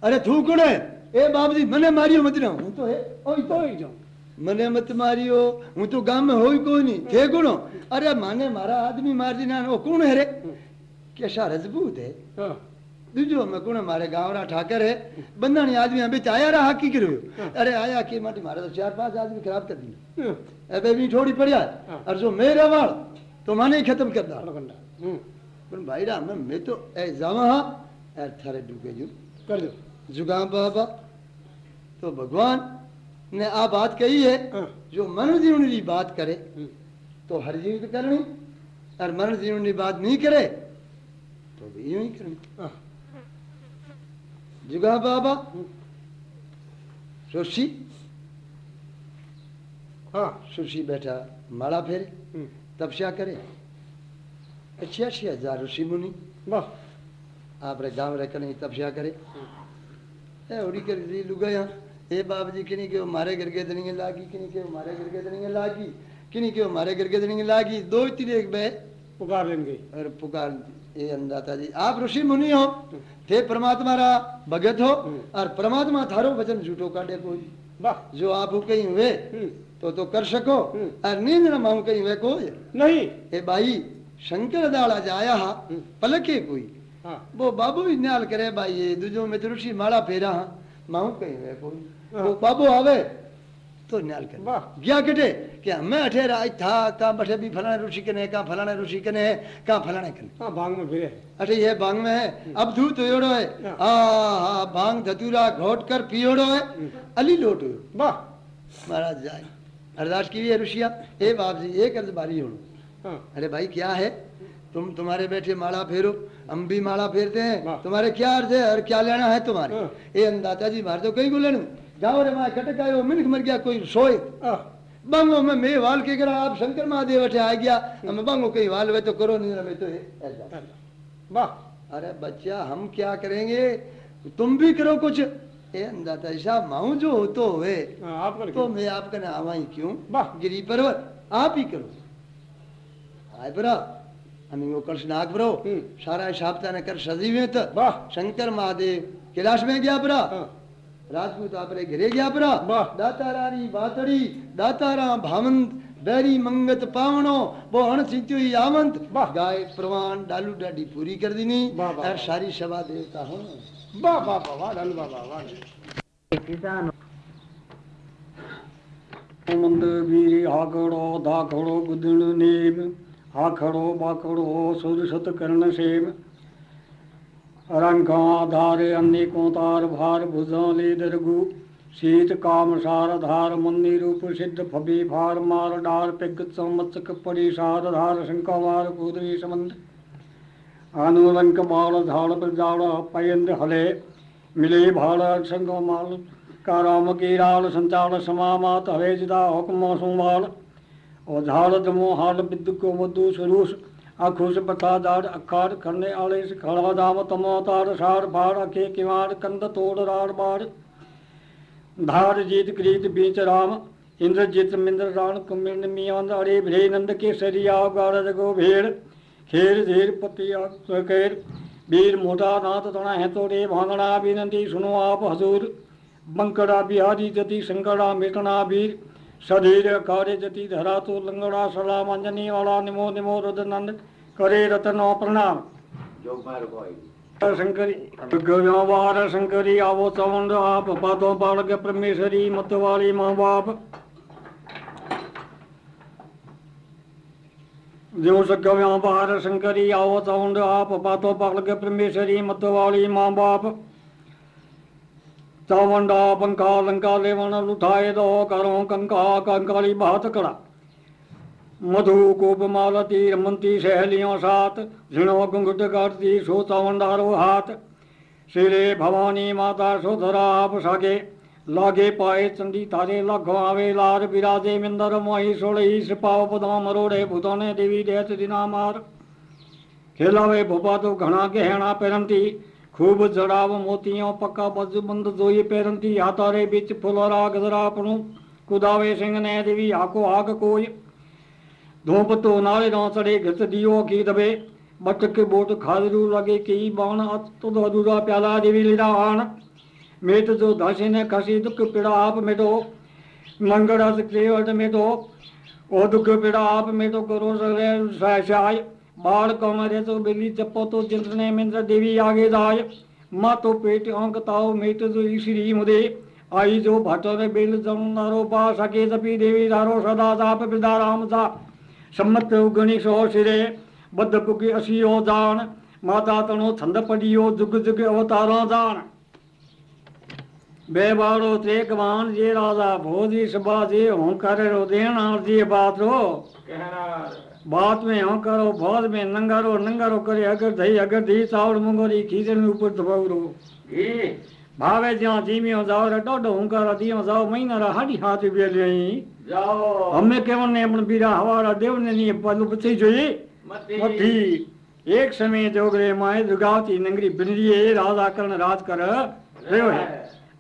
S1: अरे तू कौन है ए बाप जी मने मारियो मत ना हूँ तो है ओई
S2: तो ही जाऊँ
S1: मने मत मारियो हूँ तो गाँव में होई कोई नहीं थे कौनो अरे माने मारा आदमी मार दी ना ओ कौन है रे कैसा रजबूत
S2: है
S1: दूजो मैं कौन मारे गावरा ठाकर है बंधन आदमी अभी चाया रहा की करियो अरे आया की मत मारे तो चार पाँच आदमी खराब कर दी अबे भी थोड़ी पड़िया और जो मेरे वाल तो माने खत्म कर दा पर भाईरा मैं मैं तो ए जावा हाँ थारे डूबे जो
S2: कर दो जावा हा
S1: जुगाम बाबा तो भगवान ने आ बात कही है
S2: हाँ।
S1: जो मन जीवन की बात करे
S2: हम्म,
S1: तो हर जीवित करनी और मरण जीवन की बात नहीं करे तो भी यूँ ही करनी।
S2: हाँ।
S1: जुगा बाबा सुशी
S2: हाँ।
S1: सुशी बैठा माला फेरे
S2: हम्म,
S1: तपस्या करे। छियासी हज़ार ऋषि मुनि।
S2: वाह।
S1: आपरे गाँव रह कर तपस्या करे। ए उड़ी कर लुगाया। ए बाप जी किनी के मारे घर के दनिए लागी किनी के मारे घर के दनिए लागी किनी के मारे घर के दनिए लागी। दो तीन एक बे
S2: पुकार लेन गई।
S1: और पुकार ये अंदाता जी। आप ऋषि मुनि हो थे परमात्मा रा भगत हो और परमात्मा थारो वचन झूठो काटे कोई।
S2: वाह।
S1: जो आप कहीं हुए
S2: हम्म,
S1: तो तो कर सको।
S2: हम्म।
S1: और नींद न माऊ कहीं हुए कोई।
S2: नहीं।
S1: ए भाई शंकर दाड़ा जाया
S2: हम्म।
S1: पलके कोई। वो बाबू भी न्याल करे भाई ये दूजो में तो ऋषि माला फेरा हा। माऊ कहीं हुए कोई?
S2: हाँ।
S1: वो बाबू आवे तो न्याल करे।
S2: वाह।
S1: गया कटे कि हमें अठेरा आई था का बठे भी फलाने ऋषि कने का फलाने ऋषि कने है का फलाने कने
S2: हाँ भाँग में फिरे।
S1: अरे ये भाँग में है अब धू तो योड़ो है।
S2: हाँ।
S1: हाँ हाँ भाँग धतूरा घोट कर पियोड़ो है। अली लोट
S2: वाह।
S1: महाराज जाए। अरदास की है ऋषिया ए बाप जी एक अर्ज़ बारी होड़ो
S2: हाँ।
S1: अरे भाई क्या है? तुम तुम्हारे बैठे माला फेरो। हम भी माला फेरते हैं तुम्हारे क्या अर्ज़ है और क्या लेना है तुम्हारे। ए अंदाता जी मार तो कहीं को लेनु जाओ रे माँ कटक आयो मिनख मर गया कोई सोए बांगो में मैं वाल के करा आप शंकर महादेव अठे आ गया हम बांगो कहीं वाल वे तो करो नहीं मैं तो ऐसा
S2: वाह
S1: अरे बच्चा हम क्या करेंगे तुम भी करो कुछ ए अंदाता साहब माऊ जो हो तो हुए
S2: आप कर
S1: तो मैं आपका नाम आई क्यों गिरी पर्वत आप ही करो आए बरा हमें कृष्ण आग बरो सारा शापता ने कर सजीवे
S2: त तो
S1: शंकर महादेव कैलाश में गया बरा।
S2: हाँ।
S1: राजपूत आपरे घिरे गया बरा।
S2: दाता
S1: रानी बातड़ी दाता राम भावंत बैरी मंगत पावनो वो अण सिंचो यावंत गाय प्रवान डालू डाडी पूरी कर दीनी। और सारी सभा देवता हो।
S2: वाह वाह वाह डालू वाह
S3: वाह किसान। मंद वीर हागड़ो धागड़ो गुदण नेम। आखड़ो बाखड़ो सूर्य सत कर्ण सेव। रंगा धारे अन्नी कोतार भार भुजाली दरगु शीत काम सार धार मुन्नी रूप सिद्ध फबी भार मार डार पिग संवत्सक पड़ी सार धार शंकावार पूदरी समंद। अनुरंक बाल धाड़ प्रजाड़ पयंद हले। मिले भाड़ संग माल। काराम की राल संचाल समामात हवेजदा हुक्म सोमाल। औधारत मोहार विद्युको मधु सुरूष अखुष पथादार अखार करने आले खड़ा दाम तमोतार सार भार अखे किवार कंद तोड़ रार बार धार जीत क्रीत बीच राम इंद्र जित मिंद्र राण कुमिर मियांद, अरे भ्रे नंद के सरिया गारद गो भेड़ खेर धीर पतिया सुकेर वीर मोटा नाथ तणा है तो रे भांगड़ा सुनो आप हजूर। बंकड़ा बिहारी जति शंकरा मिटना वीर। सधीर कार्य जति धरा तो लंगड़ा सलाम अंजनी वाला, निमो निमो रुद्रनंद करे रतनो, प्रणाम। शंकरी, गव्यवार, शंकरी, आवो चवंड आप, पादो, बालक, परमेश्वरी, मतवाली, माँ, बाप। जो गव्यवार, शंकरी, आवो चवंड आप, पादो, बालक, परमेश्वरी, मतवाली, माँ, बाप। चावंडा, पंखा, लंका, लेवन लुठाए दो करो, कंका, कंकाली बात कड़ा। मधु, कोप मालती रमंती सहेलियों साथ झिणो घुंघट करती, सो चावंडारो हाथ सिरे, भवानी, माता, सोधरा आप सागे लागे, पाए, चंदी तारे लाखों, आवे, लार विराजे मिंदर, मोही सोड़ही सिपाव पदा मरोड़े, भूतोने, देवी देत दिना, मार। खेलावे, भोपा तो घना गहना पेरंती खूब जड़ाव मोतियों पक्का बज बंद जोई पेरंती हाथारे बिच फुलरा गजरा पणु कुदावे सिंह ने देवी आको आग कोई। धूप तो नारे ना चढ़े घृत दियो की दबे बटक बोट खादरू लगे की बाण तो अधूरा प्याला देवी लीला आन मेट जो दासी ने खसी, दुख पीड़ा आप मेटो। मंगल केवट मेटो। ओ दुख पीड़ा आप मेटो, करो बाल कमरे तो बिल्ली चप्पो तो चिंतने मिंद्र देवी आगे जाय माँ तो पेट अंक ताओ मेट जो श्री मुदे। आई जो भटरे बिल जम नारो पा सके तपी देवी धारो सदा जाप पिता राम जा। सम्मत गणेश हो सिरे, बद्ध पुकी असियो जान। माता तणो छंद पड़ियो जुग जुग अवतारो जान। बेबाड़ो ते त्रेकवान जे राजा भोजी सभा जे हों करे रो देना जी बात रो बात में हाँ करो बाद में नंगारो नंगारो करे अगर दही अगर दही सावड़ मुंगोरी खींचड़ में ऊपर दबाव रो भावे जहाँ जीमी हो जाओ रे डोडो हुंकारा दियो जाओ महीना रा हाडी हाथ भी ले आई जाओ। हमें केवन ने अपन बीरा हवारा देव ने नहीं पलू पछी जोई। मती। एक समय जोगरे माए दुगावती नंगरी बिनरिए राजा करण राज कर रयो है।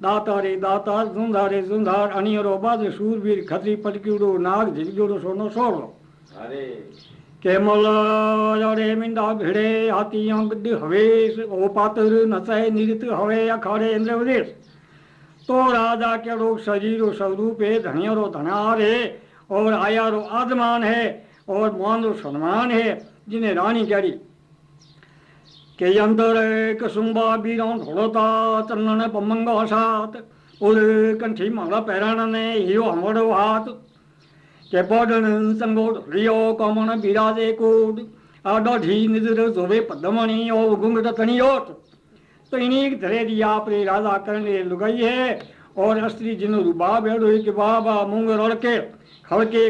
S3: दातारे दातार जुंधारे जुंधार अनियरो बाज शूरवीर खत्री पटकीड़ो नाग झिगजोड़ो सोनो सोड़ो केमल जड़े मिंदा भिड़े हाथी अंगद हवेश ओ पातर नसै निरित हवे अखाड़े इंद्र उदेश तो राजा के लोग शरीर स्वरूप है धनिया रो धनार है और आया रो आदमान है, और मान रो सम्मान है, जिन्हें रानी करी के अंदर कसुम्बा बीरों ढोड़ता चंदन पमंगा सात, और कंठी माला पैराना ने हियो हमारो हाथ। तो धरे दिया आपरे राजा लुगाई है और अस्त्री जिन के बाबा रड़के। खड़के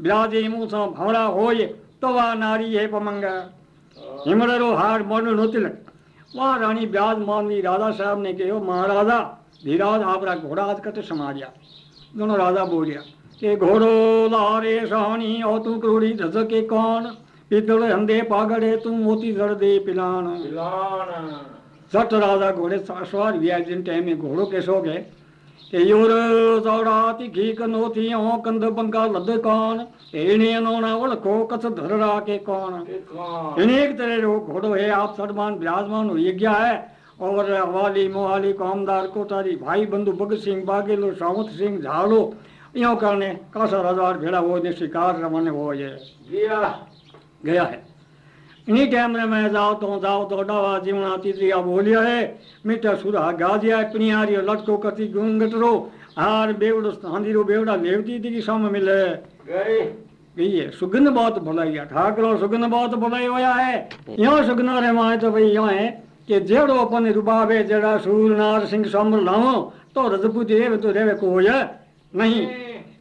S3: बिराजे होय। तो नारी है हार मन नोतिल रानी ब्याज मानवी राजा साहब ने कहो महाराजा, धीराज आपरा घोड़ा आज कट समारिया दोनों राजा बोलिया કે ઘોડો લારે સાણી ઓ તું ક્રૂડી ધજ કે કોણ પિત્તળ હંદે પાગડે તું મોતી ધર દે પિલાણ સટ રાજા ઘોડે સવાર વ્યાજ टाइम में घोड़ो के सो गए કે યોર સૌડાતી ઘી કનોથી હો કંદ બંકા લદ કોણ એને નોણા ઓળખો કચ્છ ધરરા के कौन अनेक तरह रो घोड़ो है आप सदमान विराजमान हुई गया है और हवाली मोहाली कामदार कोटारी भाई बंधु भगत सिंह बागेलो सावंत सिंह झालो यो करने कासा हज़ार भेड़ा वो ने शिकार रवाने वो ये। गया। गया है। इन्हीं टाइम में मैं जाओ तो जाओ तो डावा जीवना तीसरिया बोलिया है। मीठा सुरा गा दिया पिनियारी लटको कति गुंगटरो हार बेवड़ो हांदीरो बेवड़ा लेवती थी कि सम मिले।
S4: गई।
S3: गई है। सुगंध बहुत भलाई है। ठाकरो सुगंध बहुत भलाई होया है। यो सुगंध रे माए तो भाई यो है कि जेड़ो अपन रुबाबे जेड़ा सूर नार सिंह समर लाओ तो रजपूत रेवे तो रेवे को होया। नहीं।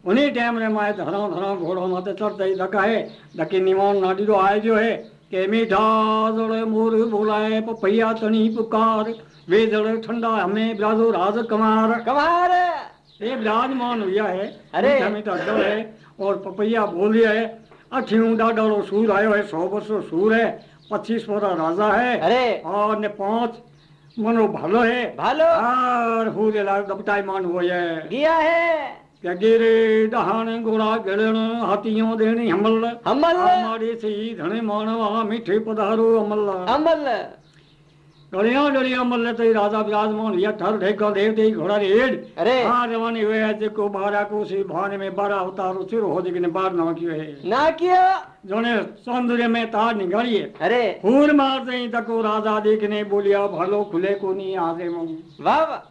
S3: उन्हीं टाइम रे माए धरा धरा घोड़ो माते चढ़ते ही धक्का है। धक्के निमान नाडी तो आए जो है। के मीठा जोड़े मोर बोलाए पपैया तनी पुकार। वे जड़े ठंडा हमें ब्राजो राज कमार।
S5: कमार!
S3: ये विराजमान हुआ है।
S5: अरे।
S3: मीठा मीठा जल है और पपैया बोलिया है अठियूं डाडो सूर आयो है सौ वर्षो सूर है पच्चीस वर्ष राजा है
S5: अरे!
S3: और ने पाँच मनो भालो है।
S5: भालो!
S3: और फूले लाल दबटाई मान हो है।
S5: गया है।
S3: क्या गिरे दहान गोड़ा गिरण हाथियों देनी हमल
S5: हमल
S3: हमारे से धने मानवा मीठे पधारो अमल
S5: अमल
S3: गलियाँ डलियाँ मल्ले ते राजा विराजमान हुआ ठर ढेका देव दे घोड़ा रे हेड
S5: अरे
S3: हाँ जवानी हुए है जेको बारह को सी भाने में बारह अवतार सिर हो जगने बार ना कियो है
S5: ना किया
S3: जोने सौंदर्य में तार निगाड़ी है
S5: अरे
S3: फूल मारते ही तको राजा देखने बोलिया भलो खुले को नहीं आगे मुँह
S5: वाह वाह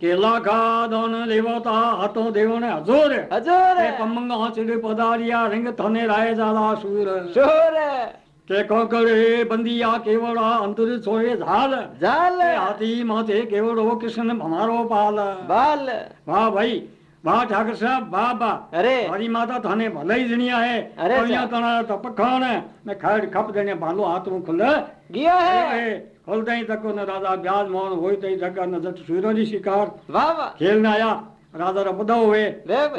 S3: के लाखा दोन लेवता हाथों देवो ने हजूर।
S5: हजूर।
S3: के कमंगा चिड़ पदारिया रिंग थने राय ज़्यादा सूर
S5: शोर।
S3: के कोकड़े बंदिया केवड़ा अंतर सोए झाल।
S5: जाल
S3: के हाथी माथे केवड़ो कृष्ण हमारो पाल।
S5: बाल।
S3: वाह भाई वाह ठाकर साहब वाह वाह।
S5: अरे।
S3: हरी माता थाने भले ही जनिया है
S5: अरे
S3: कणिया
S5: साहब।
S3: कणा तो पखान मैं खैर खप देने भालो हाथ में खुल
S5: गया है
S3: खुलते ही तक न राजा ब्याज मोहन होई तई जगह न जट सूरो जी शिकार।
S5: वाह वाह।
S3: खेलने आया। राजा रा बदा हुए।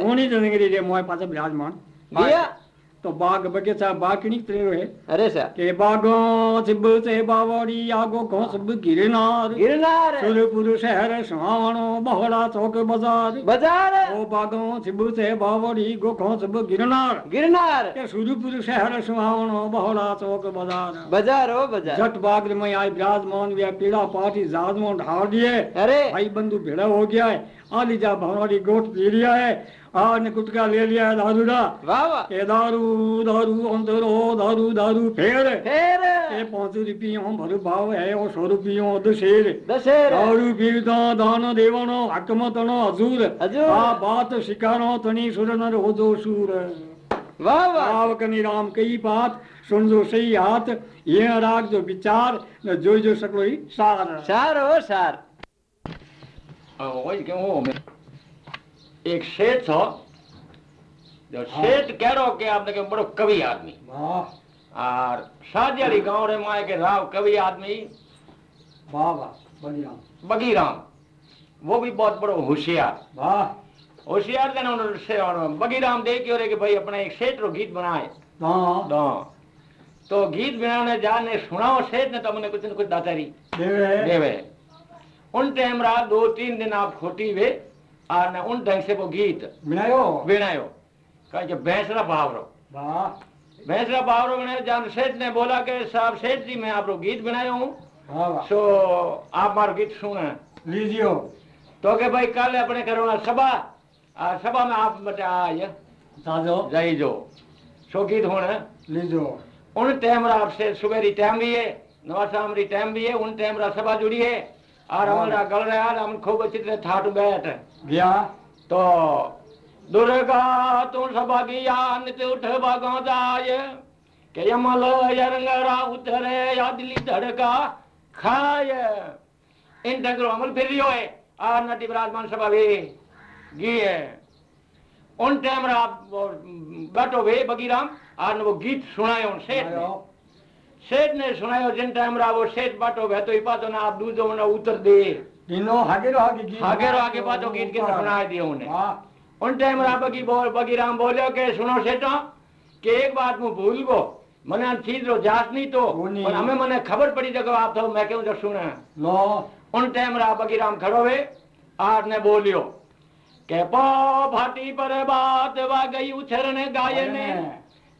S3: उनी ज़िंदगी रे मोए पासे ब्याज मोहन
S5: गया
S3: तो बाग बगीचा बाकनी त्रे है।
S5: अरे सा
S3: के बागो सिब से बावड़ी आगो को सब गिरनार।
S5: गिरनार
S3: सुरपुर शहर सुहावणो बहोड़ा चौक बाज़ार।
S5: बाज़ार
S3: ओ बागो सिब से बावड़ी गोखो सब गिरनार।
S5: गिरनार।
S3: के सूर्यपुर शहर सुहावणो बहोड़ा चौक बाज़ार।
S5: बाज़ार हो बाज़ार।
S3: जट बाग में आई विराजमान व्या पीड़ा पाठी जाजमो ढाल दिए।
S5: अरे।
S3: भाई बंधु भेड़ा हो गया है। आ लीजा भरवाड़ी गोट पी लिया है। आ ने गुटका ले लिया है दारूडा।
S5: वाह वाह।
S3: के दारू दारू अंदरो दारू दारू फेर।
S5: फिर।
S3: ए पाँच रुपयो भर भाव है ओ सौ रुपयो दशेर।
S5: दशहर
S3: दारू पीवता दान देवनो हकम तनो हजूर।
S5: हजूर।
S3: आ बात शिकारो तनी सुर नर हो जो सूर।
S5: वाह वाह।
S3: आवकनी राम कई बात सुन जो सही हाथ ये राग जो विचार न जो जो सकलो ही सार।
S5: सार हो सार।
S4: वही क्यों हो मैं? एक सेठ था जो सेठ कह रहा कि आपने के बड़ो कवि आदमी। और शादियारी गाँव रे माए के राव कवि आदमी
S3: वाह वाह
S4: बगीराम। वो भी बहुत बड़ो होशियार।
S3: वाह।
S4: होशियार थे ना उन्होंने बगीराम देख के कि भाई अपने एक सेठ रो गीत बनाए।
S3: हाँ।
S4: तो तो गीत बनाने जाने सुनाओ सेठ ने तो हमने कुछ न कुछ दातारी।
S3: देवे।
S4: देवे। उन टाइम रात दो तीन दिन आप खोटी वे और न उन ढंग से वो गीत।
S3: बनायो
S4: विनायो। कहा कि भैंसरा भावरो भैंसरा भावरो बनायो जान सेठ ने बोला कि साहब सेठ जी मैं आप गीत बनाया हूँ। सो आप मारो गीत सुने।
S3: लीजियो।
S4: तो के भाई कल अपने करो सभा आ सभा में आप बता आए।
S3: साजो
S4: जाई जो। सो गीत होने
S3: लीजो
S4: उन टाइम रा आपसे सुबेरी टाइम भी है नवा शाम री टाइम भी है उन टाइम रा सभा जुड़ी है। और हमारा गल रहा है हम खूब अच्छी तरह ठाट बैठ।
S3: गया।
S4: तो दुर्गा तू सभा गया नित उठ बागा जाय के यमल यरंगरा उतरे या दिली धड़का खाय इन ढंगरो अमल फिर रियो है और नटी विराजमान सभा भी गी है उन टाइम रा वो बैठो वे बगीराम। और वो गीत सुनाए उन सेठ ने सेठ ने सुनायो जिन टाइम रा वो सेठ बाटो वे तो इपा तो ना आप दूधो ना उतर दे
S3: तीनों आगे रो आगे गीत
S4: आगे रो आगे बातो गीत के सुनाए दिए उन्हें उन टाइम रा बगी बोल बगीराम बोलियो के सुनो सेठो कि एक बात मैं भूल गो मने चीज़ रो जात नहीं तो। पर हमें मने खबर पड़ी जगह आप तो मैं क्यों जो सुने
S3: लो
S4: उन टाइम रा बगीराम खड़ो वे आर ने बोलियो
S2: के पो भाटी पर बात वा गई उछरने गायने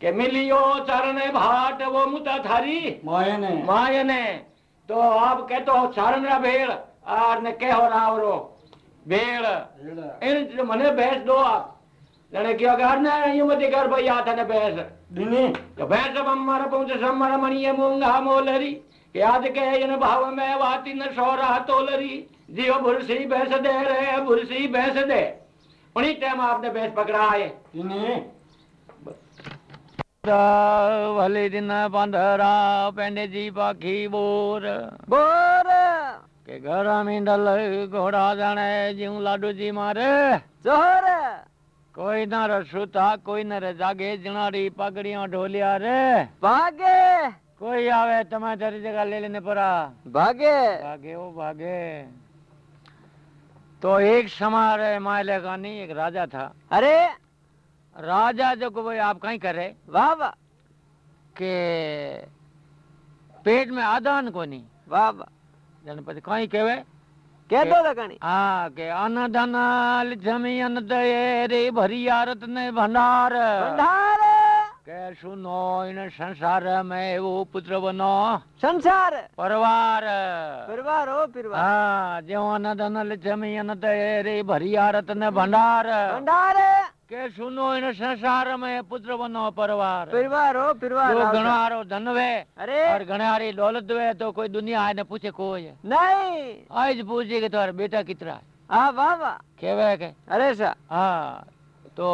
S2: के मिलियो चरने भाट वो मुता थारी
S3: मायने
S2: मायने तो आप कहते हो चरण भेड़ और ने कहो रावरो भेड़ इन मने भैंस दो आप जने क्यों कर ना यूँ मत कर भाई आता ने
S3: दिनी
S2: तो भैंस हमारा पहुँचे समर मणिये मूँगा मोलरी के आज के इन भाव में वाती न सोरा तोलरी जियो बुरसी भैंस दे रे बुरसी भैंस दे उन्हीं टाइम आपने भैंस पकड़ा है
S3: दिनी
S2: भले दिन पंधरा पेंडे जी पाखी बोर।
S5: बोर?
S2: के घर में डल घोड़ा जाने जीव लाडू जी मारे।
S5: जोहर?
S2: कोई न रे सुता कोई न जागे जनारी पगड़ियाँ ढोलिया रे।
S5: भागे?
S2: कोई आवे तुम्हें तेरी जगह ले लेने पड़ा
S5: भागे?
S2: भागे ओ भागे। तो एक समारे मायले का नहीं एक राजा था।
S5: अरे
S2: राजा जो को आप कहीं करे
S5: वाह वाह।
S2: के पेट में आदान को नहीं
S5: वाह वाह।
S2: जन कहीं कहे?
S5: कह दो
S2: लगनी हाँ के अनधन ज़मीन दये रे भरी आरत ने भंडार।
S5: भंडार।
S2: के सुनो इन संसार में वो पुत्र बनो।
S5: संसार।
S2: परिवार।
S5: परिवार हो परिवार।
S2: हाँ जो अनधन ज़मीन दये रे भरी आरत ने भंडार।
S5: भंडार।
S2: કે સુનો ઇન સંસાર में પુત્ર બનો પરવાર
S5: परिवार हो परिवार
S2: જો
S5: आओ
S2: ઘણો
S5: सा।
S2: હારો ધન વે
S5: अरे
S2: और घणे हारी दौलत वे तो कोई दुनिया आए ने पूछे कोई
S5: नहीं
S2: आज पूछे कि तुम्हारा बेटा कितना है
S5: हाँ वाह वाह
S2: केवे के
S5: अरे सा
S2: हाँ तो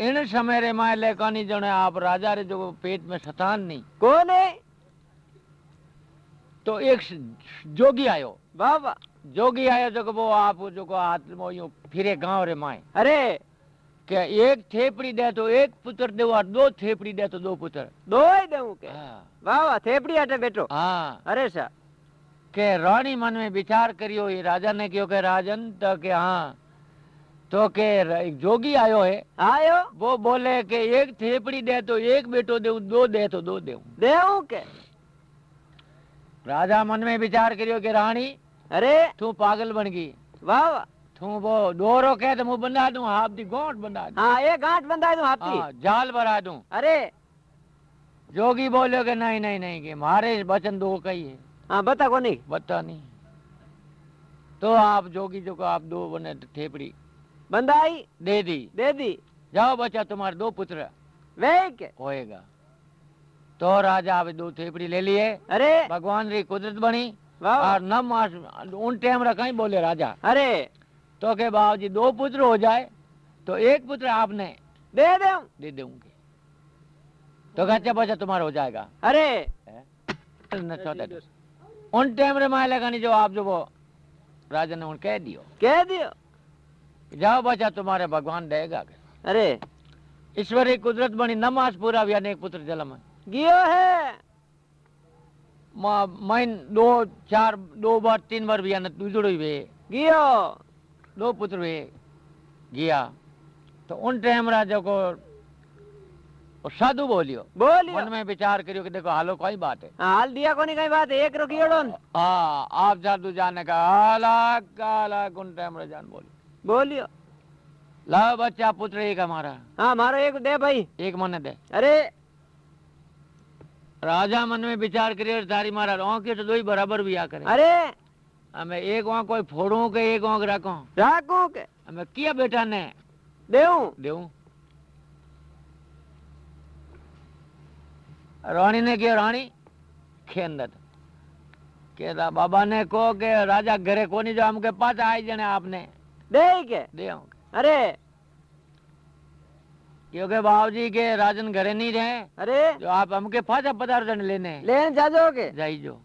S2: इन समय रे माय ले कानी जने आप राजा रे जो पेट में शतान नहीं
S5: कौन है
S2: तो एक स- जोगी आयो
S5: वाह वाह
S2: जोगी आयो जो को वो आप जो को हाथ में यूं फिरे गांव रे माय
S5: अरे
S2: के एक थेपड़ी दे तो एक पुत्र दे और दो थेपड़ी दे तो दो पुत्र
S5: दो ही दूँ के
S2: हाँ
S5: वाह वाह थेपड़ी हटे बैठो
S2: हाँ
S5: अरे सा
S2: के रानी मन में विचार करियो ये राजा ने क्यों के राजन तो के हाँ तो एक जोगी आयो है
S5: आयो
S2: वो बोले कि एक थेपड़ी दे तो एक बेटो दे दो दे तो दो दे
S5: देऊ के
S2: राजा मन में विचार करियो कि रानी
S5: अरे
S2: तू पागल बन गई
S5: वाह वाह
S2: तू वो डोरो कह तो मुँह बंधा दूँ हाथ दी गोंट बंधा दूँ।
S5: हाँ ये गांठ बंधा दूँ हाथी
S2: हाँ, जाल भरा दूँ।
S5: अरे।
S2: जोगी बोलो कि नहीं नहीं नहीं कि मारे वचन दो कही है।
S5: हाँ बता को नहीं
S2: बता नहीं। तो आप जोगी जो को आप दो बने ठेपड़ी
S5: बंधाई।
S2: दे दी।
S5: दे दी।
S2: जाओ बच्चा तुम्हारे दो पुत्र।
S5: वे के
S2: होएगा। तो राजा अब दो थेपड़ी ले लिए।
S5: अरे।
S2: भगवान री कुदरत बनी। और न मास उन टाइम रखा ही बोले राजा।
S5: अरे।
S2: तो के बाबूजी दो पुत्र हो जाए तो एक पुत्र आपने
S5: दे दूँ
S2: दे दूँगी तो खर्चा बचा तुम्हारा हो जाएगा।
S5: अरे।
S2: तो। उन टाइम रे माय लगानी जो आप जो वो राजा ने उन कह दियो।
S5: कह दियो।
S2: जाओ बचा तुम्हारे भगवान देगा
S5: अरे।
S2: ईश्वरी कुदरत बनी नमाज़ पूरा भी अनेक पुत्र जन्म।
S5: गियो है।
S2: महीन दो चार दो बार तीन बार भी आना दुजड़ो ही
S5: गियो।
S2: दो पुत्र वे गया तो उन टाइम राजा को साधु बोलियो।
S5: बोलियो?
S2: मन में विचार करियो कि देखो हालो कोई बात है।
S5: हाँ, हाल दिया को नहीं कहीं बात एक रुकियो डोन
S2: हाँ आप साधु जाने का अलग अलग उन टाइम रे जान बोली
S5: बोलियो।
S2: ला बच्चा पुत्र एक हमारा।
S5: हाँ मारो एक दे भाई।
S2: एक मन दे।
S5: अरे।
S2: राजा मन में विचार करियो तारी मारा आँख तो दो ही बराबर भी आ करे।
S5: अरे।
S2: हमें एक वहाँ कोई फोड़ू के एक वहाँ रखो।
S5: राखू के?
S2: हमें किया बेटा ने?
S5: देऊ?
S2: देऊ। रानी ने किया रानी? के अंदर के रा- बाबा ने को के राजा घरे को नहीं जो हमके पास आई जने आपने।
S5: दे के?
S2: दे।
S5: अरे।
S2: क्योंकि बाबूजी के राजन घरे नहीं रहे?
S5: अरे।
S2: जो आप हमके पास पदार्थ लेने।
S5: लेन जाजो के?
S2: जाई जो।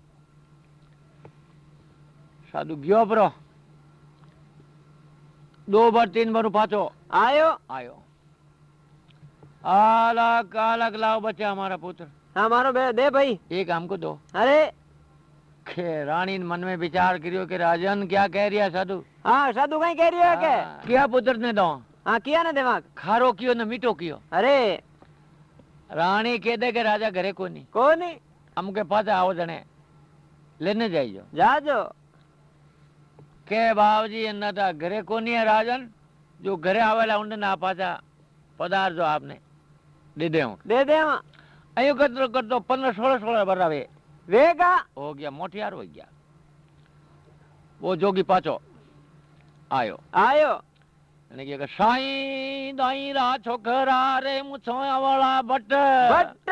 S2: साधु गयो परो दो बार तीन बार पाछो
S5: आयो
S2: आयो अलग अलग लाओ बच्चा हमारा पुत्र
S5: हाँ मारो बे दे भाई
S2: एक हमको दो
S5: अरे
S2: के रानी मन में विचार करियो कि राजन क्या कह रही है साधु
S5: हाँ साधु कहीं कह रही है के
S2: हाँ, क्या पुत्र ने दो
S5: हाँ किया ना दिमाग
S2: खारो कियो न मीठो कियो
S5: अरे
S2: रानी कह दे के राजा घरे को नहीं
S5: को नहीं
S2: हमके पास आओ जने लेने जाइयो
S5: जाजो
S2: के बाबूजी न था घरे को नहीं है राजन जो घरे आवेला उन ना पाछा पदार जो आपने दे दे हूं
S5: दे दे वहाँ
S2: अयो करतो करतो पंद्रह सोलह सोलह बरावे
S5: वेगा
S2: हो गया मोटियार हो गया वो जोगी पाछो आयो
S5: आयो
S2: અને કે સાઈ દાઈ રા છોકરા રે મુછો વાળા બટ
S5: बट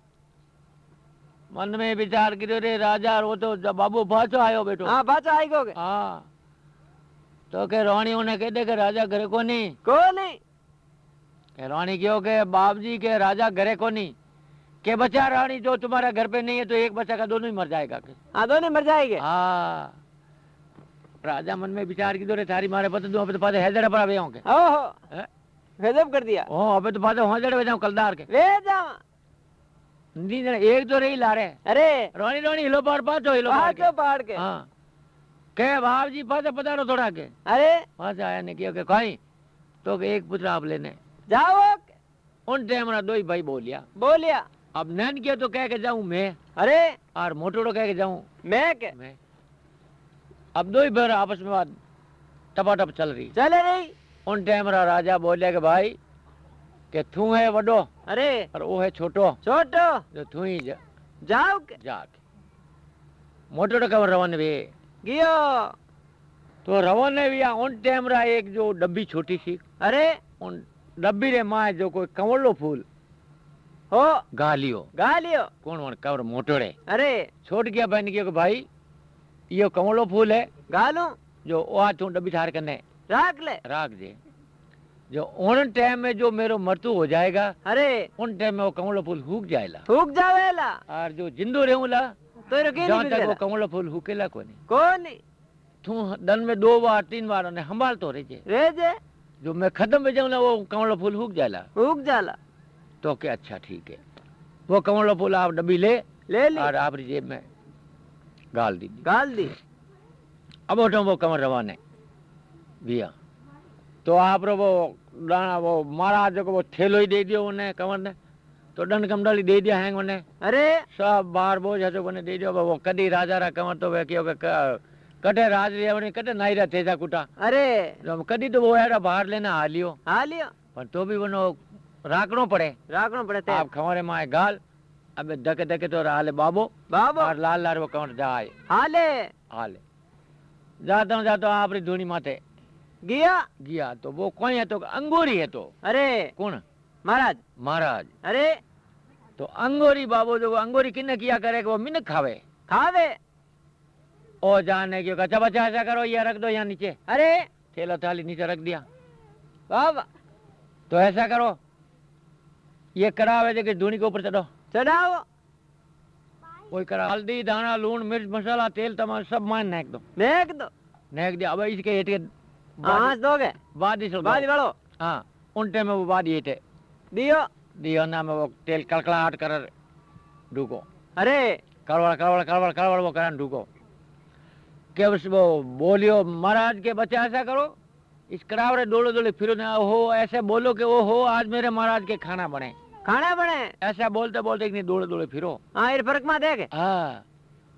S2: मन में विचार करो रे राजा रो तो जब बाबू पाछो आयो बेटो
S5: हाँ बाचा आई गोगे
S2: हाँ। तो के रानी ने कह दे के राजा घरे को नहीं
S5: को नहीं
S2: के रानी क्यों के बाप जी के राजा घरे को नहीं के बच्चा रानी जो तुम्हारा घर पे नहीं है तो एक बच्चा का दोनों ही मर जाएगा के।
S5: हाँ दोनों मर जाएँगे।
S2: हाँ। राजा मन में विचार की रे थारी मारे पता दो अबे तो पाते हैदर पर आवे के।
S5: ओहो।
S2: हैं?
S5: गजब कर दिया।
S2: ओ अबे तो पाते हैदर वे जाऊँ कलदार के।
S5: वे
S2: जने एक तो रही लारे
S5: अरे।
S2: रानी रानी हिलो पार पाछो हिलो पार के।
S5: पहाड़ के?
S2: हाँ। के बाप जी पाते पधारो थोड़ा के
S5: अरे।
S2: पाछा आया ने किया के कहीं। तो एक पुत्र आप लेने।
S5: जाओ
S2: उन टाइम ना दो ही भाई बोलिया।
S5: बोलिया।
S2: अब नैन किया तो कह के जाऊँ मैं।
S5: अरे।
S2: और मोटोड़ो कह के जाऊँ।
S5: मैं के
S2: मैं। अब दो ही भर आपस में बात टपाटप चल रही।
S5: चले रही
S2: उन टाइम राजा बोलिया के भाई के तू है वडो
S5: अरे
S2: और वो है छोटो
S5: छोटो
S2: जो तू ही जा,
S5: जाओ के
S2: जाके मोटोड़ो कब रवन वे
S5: गियो
S2: तो रवन ने भी उन टाइम रा एक जो डब्बी छोटी सी
S5: अरे
S2: उन डब्बी रे माए जो कोई कंवलो फूल
S5: हो
S2: गालियो
S5: गा लियो
S2: कौन वन कवर मोटोड़े
S5: अरे
S2: छोट गया बहन कि भाई ये कमलो फूल है
S5: गालू
S2: जो वहाँ तू डब्बी थार करने
S5: राख ले
S2: राख दे जो उन टाइम में जो मेरो मृत्यु हो जाएगा
S5: अरे।
S2: उन टाइम में वो कमलो फूल हुक जाएला।
S5: हुक जावेला?
S2: और जो जिंदो रहूला
S5: तो रुके नहीं
S2: तक वो कमलो फूल हुकेला कोनी।
S5: कौन?
S2: तू दिन में दो बार तीन बार उन्हें संभाल तो रहे
S5: रे जे?
S2: जो मैं खत्म हो जाऊँ ना वो कमलो फूल हुक जाएला।
S5: हुक जाला
S2: तो क्या अच्छा ठीक है। वो कमलो फूल आप डब्बी ले।
S5: ले ली।
S2: और आप जेब में गाल दीजिए
S5: गाल दी।
S2: अब उठो वो कमर रवाने भैया तो आप रो वो दाना वो महाराज को वो थेलो ही दे दियो उन्हें कमर ने तो दंड कमडाली दे दिया हैंग उन्हें
S5: अरे
S2: सब बार बोझ हतो बने दे दियो वो कदी राजा रा कमर तो वे कियो के कटे राज रे वने कटे नाई रा तेजा कुटा
S5: अरे
S2: जो कदी तो वो एरा बाहर लेना हालियो
S5: हाँ लियो
S2: पर तो भी वनो राखनो पड़े
S5: राखनो पड़े थे
S2: आप खमरे माए गाल अबे धके धके तो हाले बाबो
S5: बाबो
S2: और लाल लाल वो कमर जाए
S5: हाले
S2: हाले जाता हूँ जाता हूँ आपरी धूनी माथे
S5: गया?
S2: गया तो वो कौन है तो अंगूरी है तो।
S5: अरे
S2: कौन?
S5: महाराज।
S2: महाराज।
S5: अरे।
S2: तो अंगूरी बाबू जो अंगूरी किन्ने किया करे कि वो मिनक खावे?
S5: खावे?
S2: ओ जाने क्यों अच्छा बच्चा ऐसा करो ये रख दो यहाँ नीचे।
S5: अरे।
S2: थैला थाली नीचे रख दिया।
S5: बाबा।
S2: तो ऐसा करो ये करावे देखिए धूनी के ऊपर चढ़ो।
S5: चढ़ाओ।
S2: कोई करा हल्दी दाना लून मिर्च मसाला तेल तमाम सब मान नाक दो।
S5: देख दो।
S2: नाक दिया। अब इसके हेठ के
S5: हाँ दोगे
S2: बाद
S5: बादी वालो
S2: हाँ उन टाइम में वो बाद हेठे
S5: दियो
S2: दियो ना में वो तेल कड़कड़ाहट कर ढूको
S5: अरे
S2: कड़वड़ कड़वड़ कड़वड़ कड़वड़ वो करान ढूको के उस वो बोलियो महाराज के बच्चे ऐसा करो इस करावड़े दौड़े दौड़े फिरो ना हो ऐसे बोलो कि वो हो आज मेरे महाराज के खाना बने
S5: खाना बने
S2: ऐसा बोलते बोलते नहीं दौड़े दौड़े फिरो
S5: हाँ ये फ़र्क में देख
S2: हाँ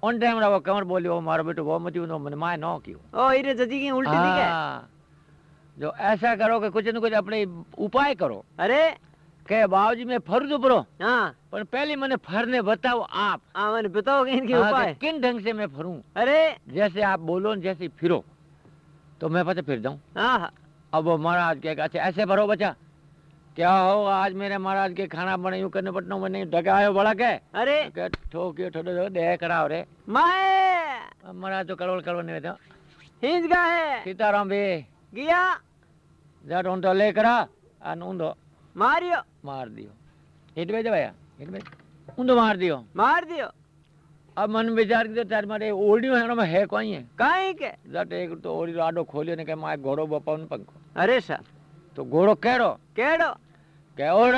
S2: उन टाइम वो कमर बोलियो मारो बेटो वो मत मन माए नो क्यों
S5: ओ इरे जजी की उल्टी दिखे
S2: हाँ, जो ऐसा करो कि कुछ न कुछ अपने उपाय करो।
S5: अरे।
S2: के बाबूजी मैं फरू तो परो
S5: हाँ।
S2: पर पहले मैंने फरने बताओ आप।
S5: हाँ मैंने बताओ इनके
S2: हाँ,
S5: उपाय।
S2: किन ढंग से मैं फरूं?
S5: अरे।
S2: जैसे आप बोलो जैसे फिरो। तो मैं पता फिर जाऊँ?
S5: हाँ।
S2: अब वो महाराज के अच्छा ऐसे भरो बच्चा। क्या हो आज मेरे महाराज के खाना बने यूँ करने पटना में नहीं ढकायो बड़ा के।
S5: अरे।
S2: के ठोकियो ठोडो दो दे कराओ रे।
S5: माए।
S2: महाराज तो कड़वड़ कड़वड़ नहीं था
S5: हिंज का है।
S2: सीताराम बे।
S5: गया
S2: जट ऊंटो लेकर अन ऊंधो
S5: मारियो
S2: मार दियो हिट भेज भैया हिट भेज ऊंधो मार दियो
S5: मार दियो
S2: अब मन विचार की तार मारे ओडियो है ना है कोई है
S5: काई के
S2: जट एक तो ओडियो राडो खोलियो ने के माय घोड़ो बपन पंखो
S5: अरे सा
S2: तो घोड़ो केड़ो
S5: केड़ो
S2: और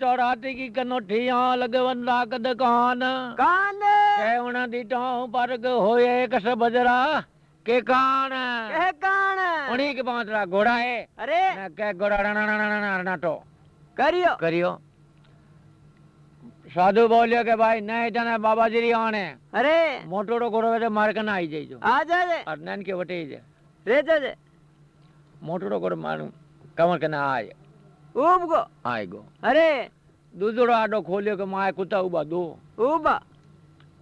S2: चौराती की कनोठिया लगवन लागद कान
S5: कान
S2: केवण दीटो पर होए कस बजरा के कान
S5: के कान
S2: उन्हीं के पांचड़ा घोड़ा है।
S5: अरे।
S2: के घोड़ा ना ना ना ना ना तो करियो। करियो। साधु बोलियो के भाई नहीं
S5: जाने बाबा जी आने अरे।
S2: मोटोड़ो घोड़ो बेटे मार के ना आई जाइयो
S5: आ
S2: जाए और नैन के बटे ही
S5: रे
S2: जाए मोटोड़ो घोड़ो मार कमर के ना आए। उब गो।
S5: अरे।
S2: दूधड़ो आडो खोलियो के माए कुत्ता उबा दो। उबा।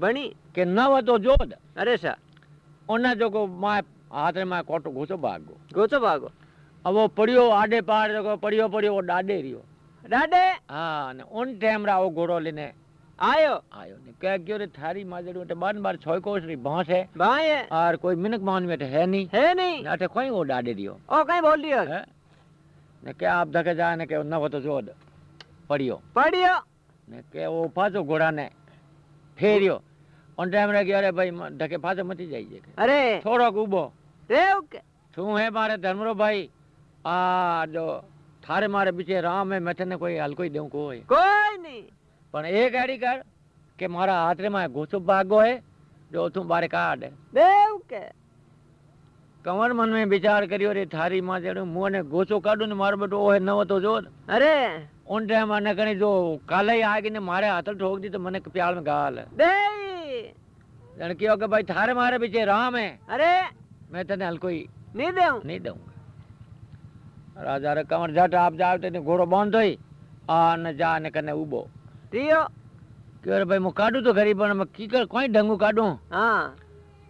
S2: बनी के नव तो जोद
S5: अरे सर
S2: ओना जो को मा हाथ रे मा कोटो घुसो भागो
S5: घुसो भागो
S2: अब वो पड़ियो आडे पार जो पड़ियो पड़ियो डाडे रियो
S5: डाडे
S2: हाँ ने उन टाइम रा वो घोड़ो लेने
S5: आयो
S2: आयो ने कह गयो रे थारी माजड़ी उठे बार बार छोई कोस री है
S5: भाई है
S2: और कोई मिनक मान में है नहीं
S5: है नहीं
S2: अठे कोई वो डाडे रियो
S5: ओ कहीं बोल दियो
S2: ने के आप धके जाए ने के नव तो जोद
S5: पड़ियो
S2: पड़ियो ने के वो पाजो घोड़ा ने फेरियो પંડ્રામ રાખ્યો અરે ભાઈ ઢકે ફાતે મટી જાય છે
S5: અરે
S2: થોડોક ઊભો
S5: એવું કે
S2: શું હે મારે ધર્મરો ભાઈ આ જો થારે મારે બીચે રામ હે મેઠને કોઈ હલકોઈ દેવું કોઈ
S5: કોઈ નહીં
S2: પણ એ ગાડી કર કે મારા હાથરે માં ગોચો ભાગો હે જો તું બારે કાઢ
S5: દેવું કે
S2: કમર મન મેં વિચાર કર્યો રે થારી માં જેડું મું અને ગોચો કાઢું ને મારો બેટો ઓહે નવો તો જો અરે ઓન ટાઈમ આને કણી જો કાલે આગીને મારે હાથલ ઠોક દી તો મને પ્યાળ માં
S5: ગાલ
S2: દે लड़कियों के भाई थारे मारे पीछे राम है।
S5: अरे।
S2: मैं तेने हल्को ही
S5: नहीं दे
S2: नहीं दूँगा राजा रे कंवर जट आप जाओ तेने घोड़ो बाँध दो आ न जा न कने उबो
S5: तियो
S2: के रे भाई मु तो गरीब ने की कर कोई ढंगू काडू
S5: हाँ।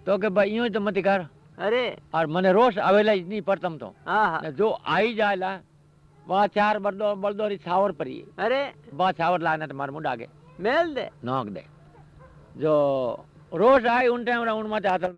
S2: तो के भाई यूँ तो मत कर।
S5: अरे।
S2: और मने रोष आवेला इतनी परतम तो।
S5: हाँ। हाँ
S2: जो आई जाला बा चार बर्दो बर्दोरी छावर परी
S5: अरे।
S2: बा छावर लाने तो मार मुंड आगे।
S5: मेल दे।
S2: नोक दे। जो रोज आई टाइम राउंड मत आता